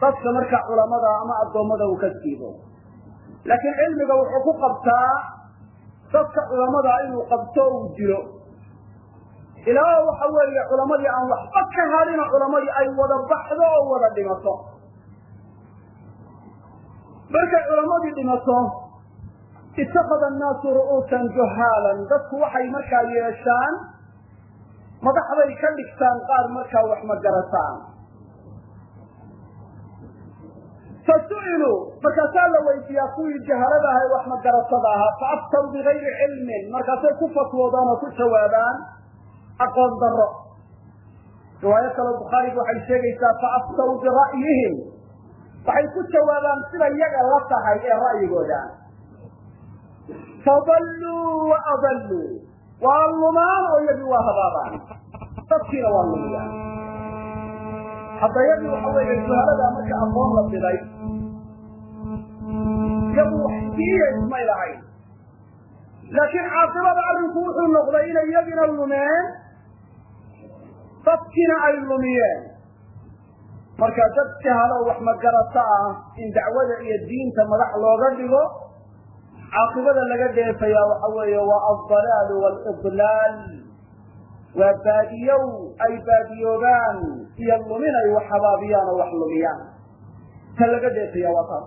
dadka marka culamada ama addoommada uu ka siibo laakiin cilmiga wuxuu ku qabtaa dadka culamada inuu qabto uu dilo ilaa waxa weeye culamadii aan waxba ka hadhina culamadii ay wada baxdo oo wada dhimato. Markay culamadii dhimato itakada annaasu ru'uusan juhaalan. Dadku waxay markaa yeeshaan madaxday ka dhigtaan qaar markaa wax ma garataan fa su'iluu markaasaa la weydiiyaa kuwii jahalada ahay wax magaratada ahaa fa aftaw bigayri cilmin. markaasay ku fatwoodaan oo ku jawaabaan aqoon daro riwaayo kaloo bukhaariga waxay sheegaysaa fa aftaw bira'yihim. waxay ku jawaabaan sida yaga la tahay ee ra'yigooda. Fadalluu wa adalluu. Waa lumaan oo iyagii waa habaabaan. Dadkiina waa lumiyaan hadda yagii waxa weeye juhalada marka aqoon la biday iyagu waxdiiya ismay lahayn. Laakiin caaqibada arrinku wuxuu noqday inay iyagina lumeen dadkiina ay lumiyeen. Marka dad jahalo wax magarata ah in dacwada iyo diinta madax looga dhigo caaqibada laga dheefayaa waxa weeye waa aldalaalu waalidlaal waa baadiyow ay baadiyoobaan iyo lumin ay wax habaabiyaan oo wax lumiyaan. Ta laga dheefayaa waa taas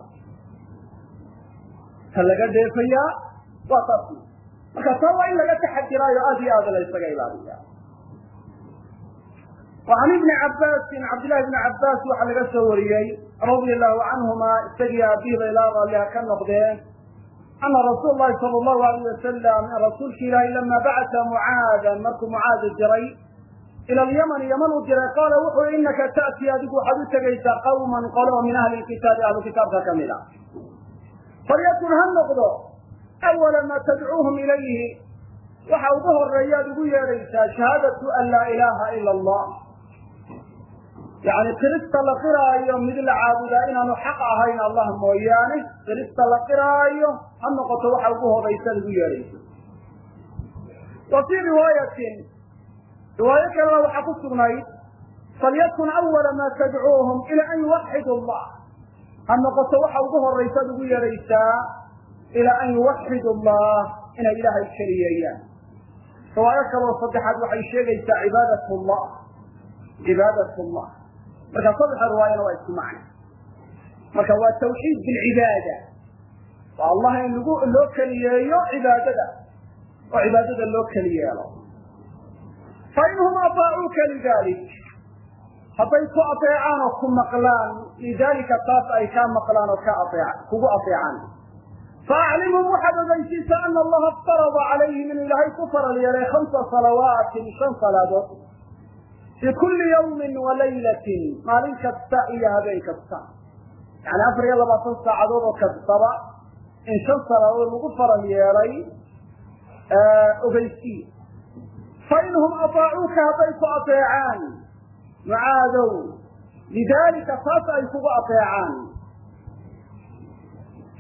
ta laga dheefayaa waa taas marka taa waa in laga taxadiraayo aad iyo aad la ysaga ilaaliya وعن ابن عباس عبد الله بن عباس waxaa laga soo wariyey رضي الله عنهما isagii aabihida ilaa raalliha ka noqdeen أن رsuل الlahi صلى الله عليه وسلم rasuulki ilaahi lama bacثa mعاada markuu mعaad diray ilى الymن ymn u diray qaala wuxuu inaka تأتي adigu waxaad u tegaysaa qوما qolo min ahli الkitaabi ahlu kitaabka kamid a falyakun ha noqdo. Awala maa tadcuuhum ilayhi. Waxa ugu horeeyaad ugu yeedhaysaa shahaadatu an laa ilaaha ila allah. Yacni qirista la qiraayo mid la caabudaa inaanu xaq ahayn allah mooyaane qirista la qiraayo ha noqoto waxa ugu hobaysaad ugu yeedhaysa. Wa fii riwaayatin riwaayo kalena waxaa ku sugnayd. Falyakun awala maa tadcuuhum ila an yuwaxidu allah ha noqoto waxa ugu horaysaad ugu yeedhaysaa ilaa an yuwaxidu allah inay ilaahay keliyeeyaan. Riwaayo kaloo saddexaad waxay sheegaysaa cibaadat llah cibaadat llah marka saddexa riwaayana waa isku macna. Marka waa tawxiid bilcibaada waa allah in lagu loo keliyeeyo cibaadada oo cibaadada loo keli yeelo fa inhum ataacuuka lidalik hadday ku ateecaan oo ku maqlaan? Lidalika taas ay kaa maqlaan oo ka kugu ateecaan faaclimhum waxaad ogeysiisa ana allaha iftarada calayhim inuu ilaahay ku faral yeelay khamsa salawaatin shan salaadood fii kulli yawmin wa laylatin. Maalin kasta iyo habeen kasta. Yani afar iyo labaatan saacadood oo kastaba in shan salaadood lagu faral yeelay ogeysiy fainhum ataacuuka hadday ku ateecaan mucaadow lidalika taas ay kugu ateecaan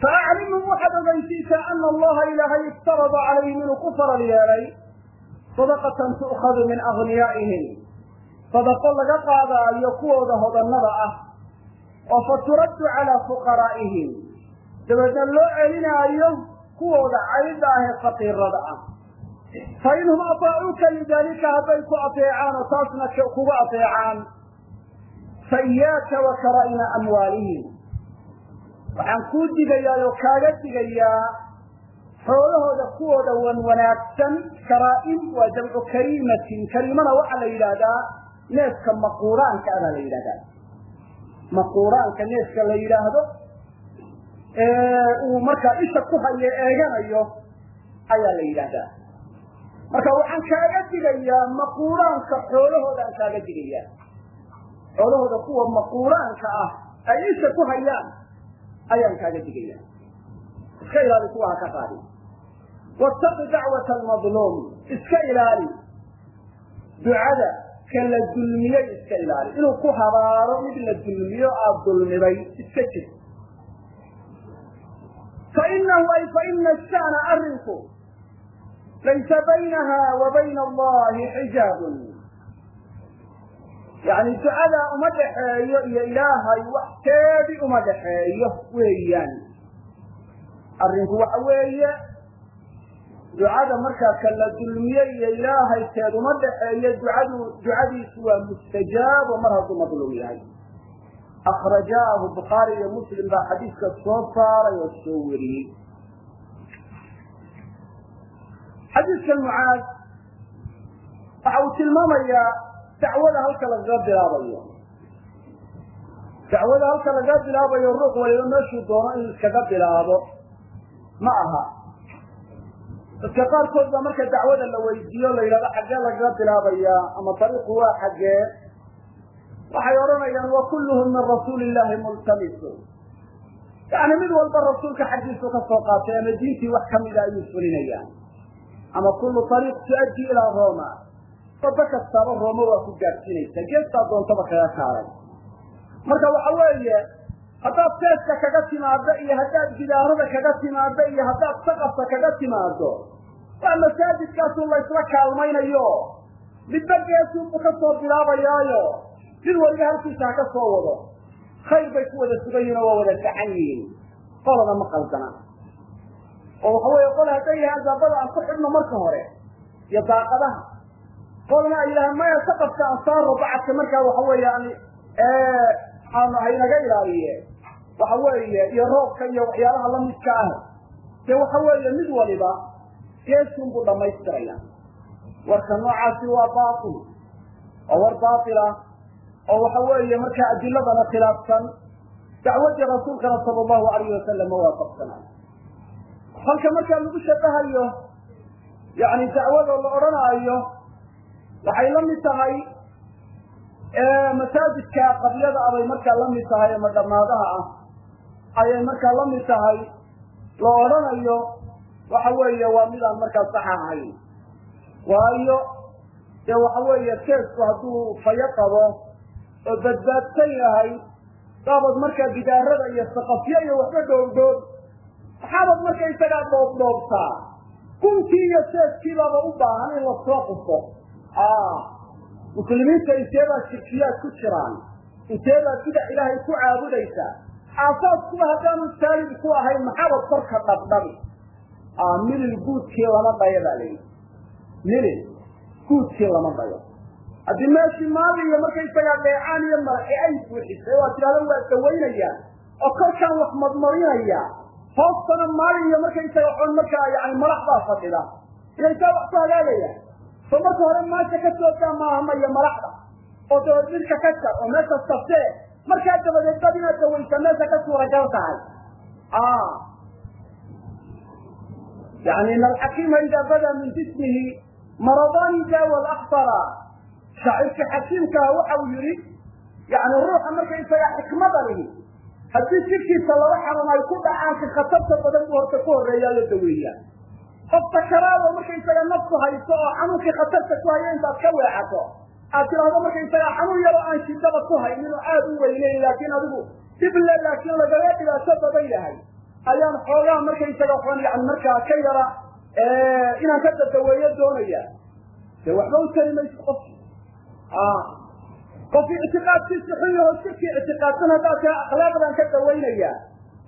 faaclimhum waxaad ogeysiisaa ana allaha ilaahay iftarada calayhim inuu ku faral yeelay sadaqatan tu'khadu min agniyaa'ihim sadaqo laga qaadaayo kuwooda hodannada ah oo fa turaddu calaa fuqaraa'ihim dabeedna loo celinaayo kuwooda caydda ah ee faqiirada ah fa inhum ataacuuka lidalika hadday ku ateecaan oo taasna kuga ateecaan fa iyaaka wa amwaalihim waxaan kuu digayaa oo kaaga digayaa xoolahooda kuwooda wan wanaagsan karaa'im waa jamcu kariimatin kariimana waxaa la yidhaahdaa neefka maquuraanka abaa la yidhahdaa maquuraanka neefka la yidhaahdo uu markaa isha ku hayo eeganayo ayaa la yidhaahdaa marka waxaan kaaga digayaa maquuraanka xoolahoodaan kaaga digayaa. Xoolahooda kuwa maquuraanka ah ay isha ku hayaan ayaan kaaga digaya iska ilaali kuwa ha ka qaadi. Wastaqi dacwata almadluum iska ilaali. Ducada ka la dulmiyey iska ilaali. Inuu ku habaaro mid la dulmiyo aada dulmiday iska jir. Fainahu ay faina sha'na arrinku laysa baynaha wa bayna allahi xijaabun yani ducada uma dhaxeeyo iyo ilaahay wax teedi uma dhaxeeyo weeyaan arrinku waxa weeye ducada markaa ka la dulmiye iyo ilaahay teed uma dhaxeeyo ducadu ducadiisu waa mustajaabo mar hadduu madluum yahay akrajaahu bukhaari iyo muslim baa xadiiska soo saaray oo soo wariyey xadiiskan mucaad waxa uu tilmaamayaa dacwada halka lagaga bilaabayo dacwada halka lagaga bilaabayo ruux waliba meeshuu doono in iskaga bilaabo ma aha. Dadka qaarkood baa marka dacwada la weydiiyo la yidhahdo xaggee lagaga bilaabayaa ama dariiqu waa xaggee. Waxay odhanayaan wa kulluhum min rasuuli illahi multamisu. Yani mid walba rasuulka xaggiisu ka soo qaatay ama diintii wax kamida ayuu fulinayaan ama kullu ariiq tuaddi ilaa roma. Wado kastaaba rooma waa ku gaadhsiinaysa geestaa doontaba kaga kaalay marka waxa weeye haddaad seeska kaga timaado iyo haddaad gidaarada kaga timaado iyo haddaad saqafka kaga timaado waa masaajidkaasu laysla kaalmaynayo. Midba geesuunbu ka soo bilaabayaayo. Mid waliba halkiisa ha ka soo wado. Khayr bay ku wada sugan yihiin oo waa wada saxan yihiin. Qolada ma qaldana oo waxa weeye qol hadday yahay albaabada aan ku xidhno marka hore iyo daaqadaha. Qolna ay yidhahaan maya saqafka aan saaro bacadka markaa waxa weeye aan aanu haynaga ilaaliye. Waxa weeye iyo roobka iyo waxyaalaha lamidka ah. Dee waxa weeye mid waliba geesun buu dhamaystiraya warka noocaasi waa baatil oo war baatila oo waxa weeye markaa adiladana khilaafsan. Dacwadii rasuulkana sala allahu alayhi wasalam ma waafaqsanayo halka markaa lagu shabahayo yani dacwada la odhanaayo waxay la mid tahay masaajidka qabyada abay markaa la mid tahay ama dhammaadaha ah ayay markaa la mid tahay la odhanayo waxa weeye waa midaan markaa sax ahayn. Waayo dee waxa weeye keesku hadduu fayo qabo oo badbaadsan yahay daabad markaa gidaarada iyo saqafyo iyo waxba dhoobdhoob maxaabad marka isagaa dhoobdhoobtaa kunkii iyo seeskiibaaba u baahan in la soo quso muslimiinta inteebaa shirkiyaad ku jiraan inteebaa bidac ilaahay ku caabudaysa aasaaskuba haddaanu saalid ku ahayn maxaaba korka dhabdhabi milil guudkii lama dhayo baa la yidhi milil guudkii lama dhayo haddii meeshii maali iyo markaysagaa dheecaan iyo maraxi ay buuxisay waa tidhahdo waa dawaynayaa oo korkaan wax madmarinayaa hoostana maali iyo markaysaga xon markaa yani madax baa fadhida. Inay saa wax ku hagaagayaan so marka hore maasha ka soodaa maaha iyo madaxda. Oo dabeed midka ka jar oo meesha saftee markaa dabadeed dad inaad dawaysa meesha ka suuragal tahay. Yani in alxakiima idaa badaa min jismihi maradani daawa lakbara shaacirka xakiimkaa waxa uu yihi yani ruuxa markaysaga xikmada lihi haddii jidhkiisa laba xanuun ay ku dhacaanka khatarta badan buu horta ku horreeyaa la daweeyaa. Qof sakaraado markaysaga naftu hayso oo xanuunkii khatarta ku haya intaad ka weecato. Aad tidhaahdo markaysaga xanuun yaroo aan shidaba ku haynin oo aada u weyneyn laakiin adigu dhible laakiin lagaga dhibaato badan yahay. Ayaan xoogaa markaysaga xon yani markaa ka yara inaan ka dadaweeyo doonaya dee waxba u tari mayso qofki qof ictiqaadkiisa xun yaho shirkii ictiqaadsan haddaad taa akhlaaqdan ka dawaynaya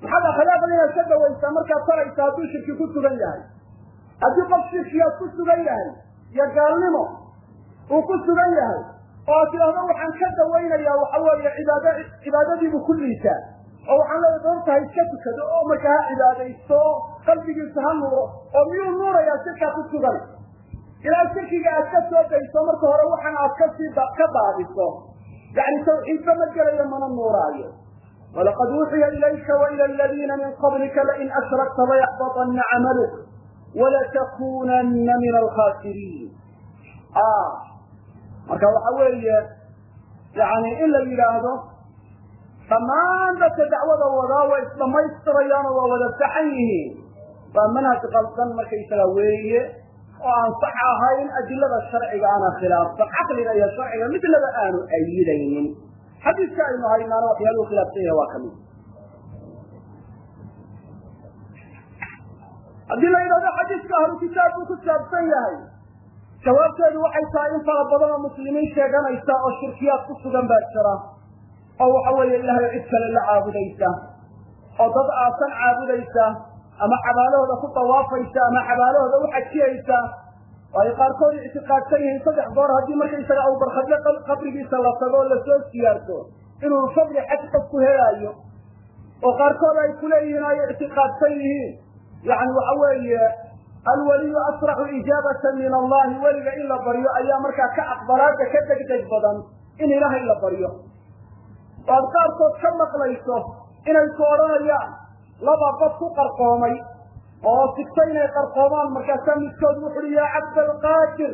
maxaad akhlaaqda inaad ka dawaysaa markaad taraysa hadduu shirki ku sugan yahay. Haddii qof shirkiyaad ku sugan yahay iyo gaalnimo uu ku sugan yahay oo aad tidhaahdo waxaan ka dawaynayaa waxa weeye cibaad cibaadadiibu ku liitaa oo waxaan leeya doontahay iska tukado oo marka ha cibaadaysto oo qalbigiisa ha nuuro oo miyuu nuurayaa shirkaa ku sugan? Ilaa shirkiga aad ka soo dayso marka hore waxaan aad ka sii ka daadiso yani tawxiidba ma gelayo mana nuuraayo walaqad uuxiya ilayka waila aladiina min qablika lain ashrakta layaxbaطana camaluk walatakunana min alkhasiriin marka waxa weeye yani in la yidhaahdo dhammaan dadka dacwada wadaa way isdhamaystirayaano waa wada saxan yihiin waa manhaj qaldan markaysaga weeye oo aan sax ahayn adilada sharciga ana khilaafsan. Caqliga iyo sharciga midnaba aanu ayidaynin xadiiska aynu haynaana waxyaaluhu khilaafsan yahay waa ka mid haddii la yidhahdo xadiiska ahlu kitaab buu ku saabsan yahay. Jawaabteedu waxay tahay in fara badan oo muslimiin sheeganaysa oo shirkiyaad ku sugan baa jira. Oo waxa weeye ilaahay cid kale la caabudaysa. Oo dad aasan caabudaysa ama xabaalahooda ku dawaafaysa ama xabaalahooda u xajiyaysa. Oo ay qaarkood ictiqaadsan yihiin saddex goor haddii markaysaga awbarkhadle qabrigiisa la tago oo la soo siyaarto inuu fadli xaj qof ku helaayo. Oo qaarkood ay kuleeyihiin ay ictiqaadsan yihiin. Yani waxa weeye alwaliyu asraxu ijaabata min allahi weliga in la baryo ayaa markaa ka aqbalaada ka degdeg badan in ilaahay la baryo. Oo aad qaarkood ka maqlayso inay ku odhanayaan laba bad ku qarqoomay oo sigta inay qarqoomaan markaasaa midkood wuxuui yaa cabd alqaadir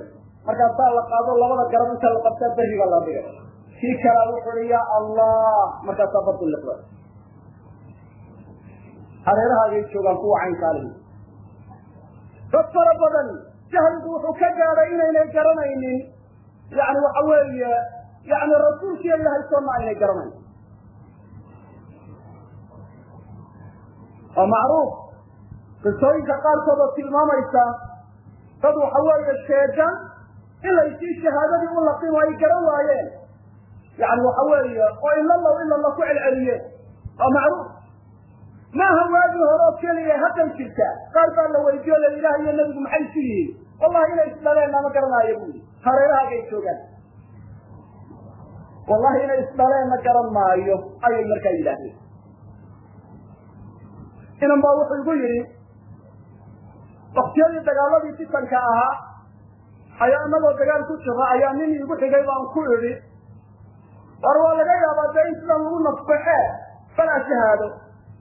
markaasaa la qaado labada garab inta la qabtaa beriga la dhigay. Kii kalea wuxu uhi yaa allah. Markaasaa badu liqda hareerahaagay joogaan kuwa caynkaalihi dad fara badan jahligu wuxuu ka gaadhay inaynay garanaynin. Yani waxa weeye yani rasuulkiiyo ilahay soona aynay garanayn waa macruuf. Qisooyinka qaarkood oo tilmaamaysa dad waxa weeye sheegan in laysii shahaadadii u laqimo ay garan waayeen. Yani waxa weeye oo ilalow ilala ku celceliyeen waa macruuf. Maaha waagii hore oo keliya haddan jirta qaar baa la weydiyo la ilaah iyo nebigu maxay isu yihiin wallahi inay isdhaleen lama garanaayo buuli hareerahaagay joogaan. Wallahi inay isdhaleenna garan maayo ayay markaa yidhaahdeen inan baa wuxuu igu yidhi waktiyadii dagaaladii fitanka ahaa ayaa inagoo dagaal ku jira ayaa nin igu xigay baan ku idhi war waa laga yaabaa dee in sidan lagu nasbaxee falaa shahaado.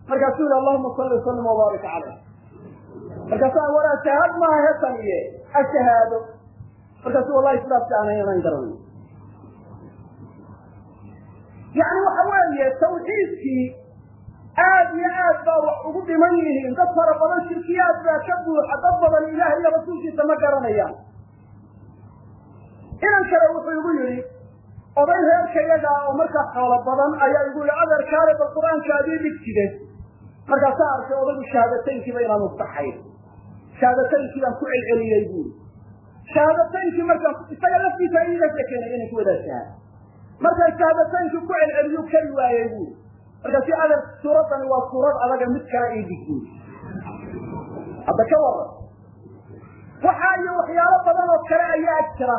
Markaasuu yihi allahuma salli wasalim wabaarik caleyh markaasaan waraa shahaad maaha heetan iye ha shahaado. Markaasu wallahi sidaas aanay inan garanay yani waxa weeye tawxiidkii aad iyo aad baa wax ugu dhiman yihiin. Dad fara badan shirkiyaad baa ka buuxa. Dad badan ilaah iyo rasuulkiisa ma garanayaan. Inan kale wuxuu igu yidhi oday reerkayaga oo markaa xoolo badan ayaa igu yihi adeerkaale bal qur'aanka adii dhig jide markaasaa arkay odaygu shahaadataynkiiba inaanu saxayn shahaadatayinkii baan ku celceliyey buuri shahaadatayinkii markaan isaga laftiisa iiga shekeynay inay ku wadaa shahaad markaan shahaadatayinkii ku celceliyu kari waayey buuri marka si adeer suuradani waa suurad adaga mid kale ii digin hadda ka waran waxa iyo waxyaalo badan oo kale ayaa jira.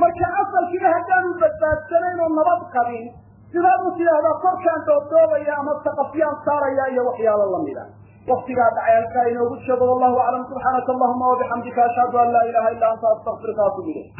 Marka asalkiiba haddaanu badbaadsanayn oo nabad qabin sidaad u tidhaahdaa korkaan doobdoobaya ama saqafyaan saaraya iyo waxyaalo lamida waktigaa dhacay halkaa inoogu joogo wallahu aclam. Subxaanaka allahuma wabixamdika ashhadu an laa ilaha illa anta astaqfiruka atubu ilayk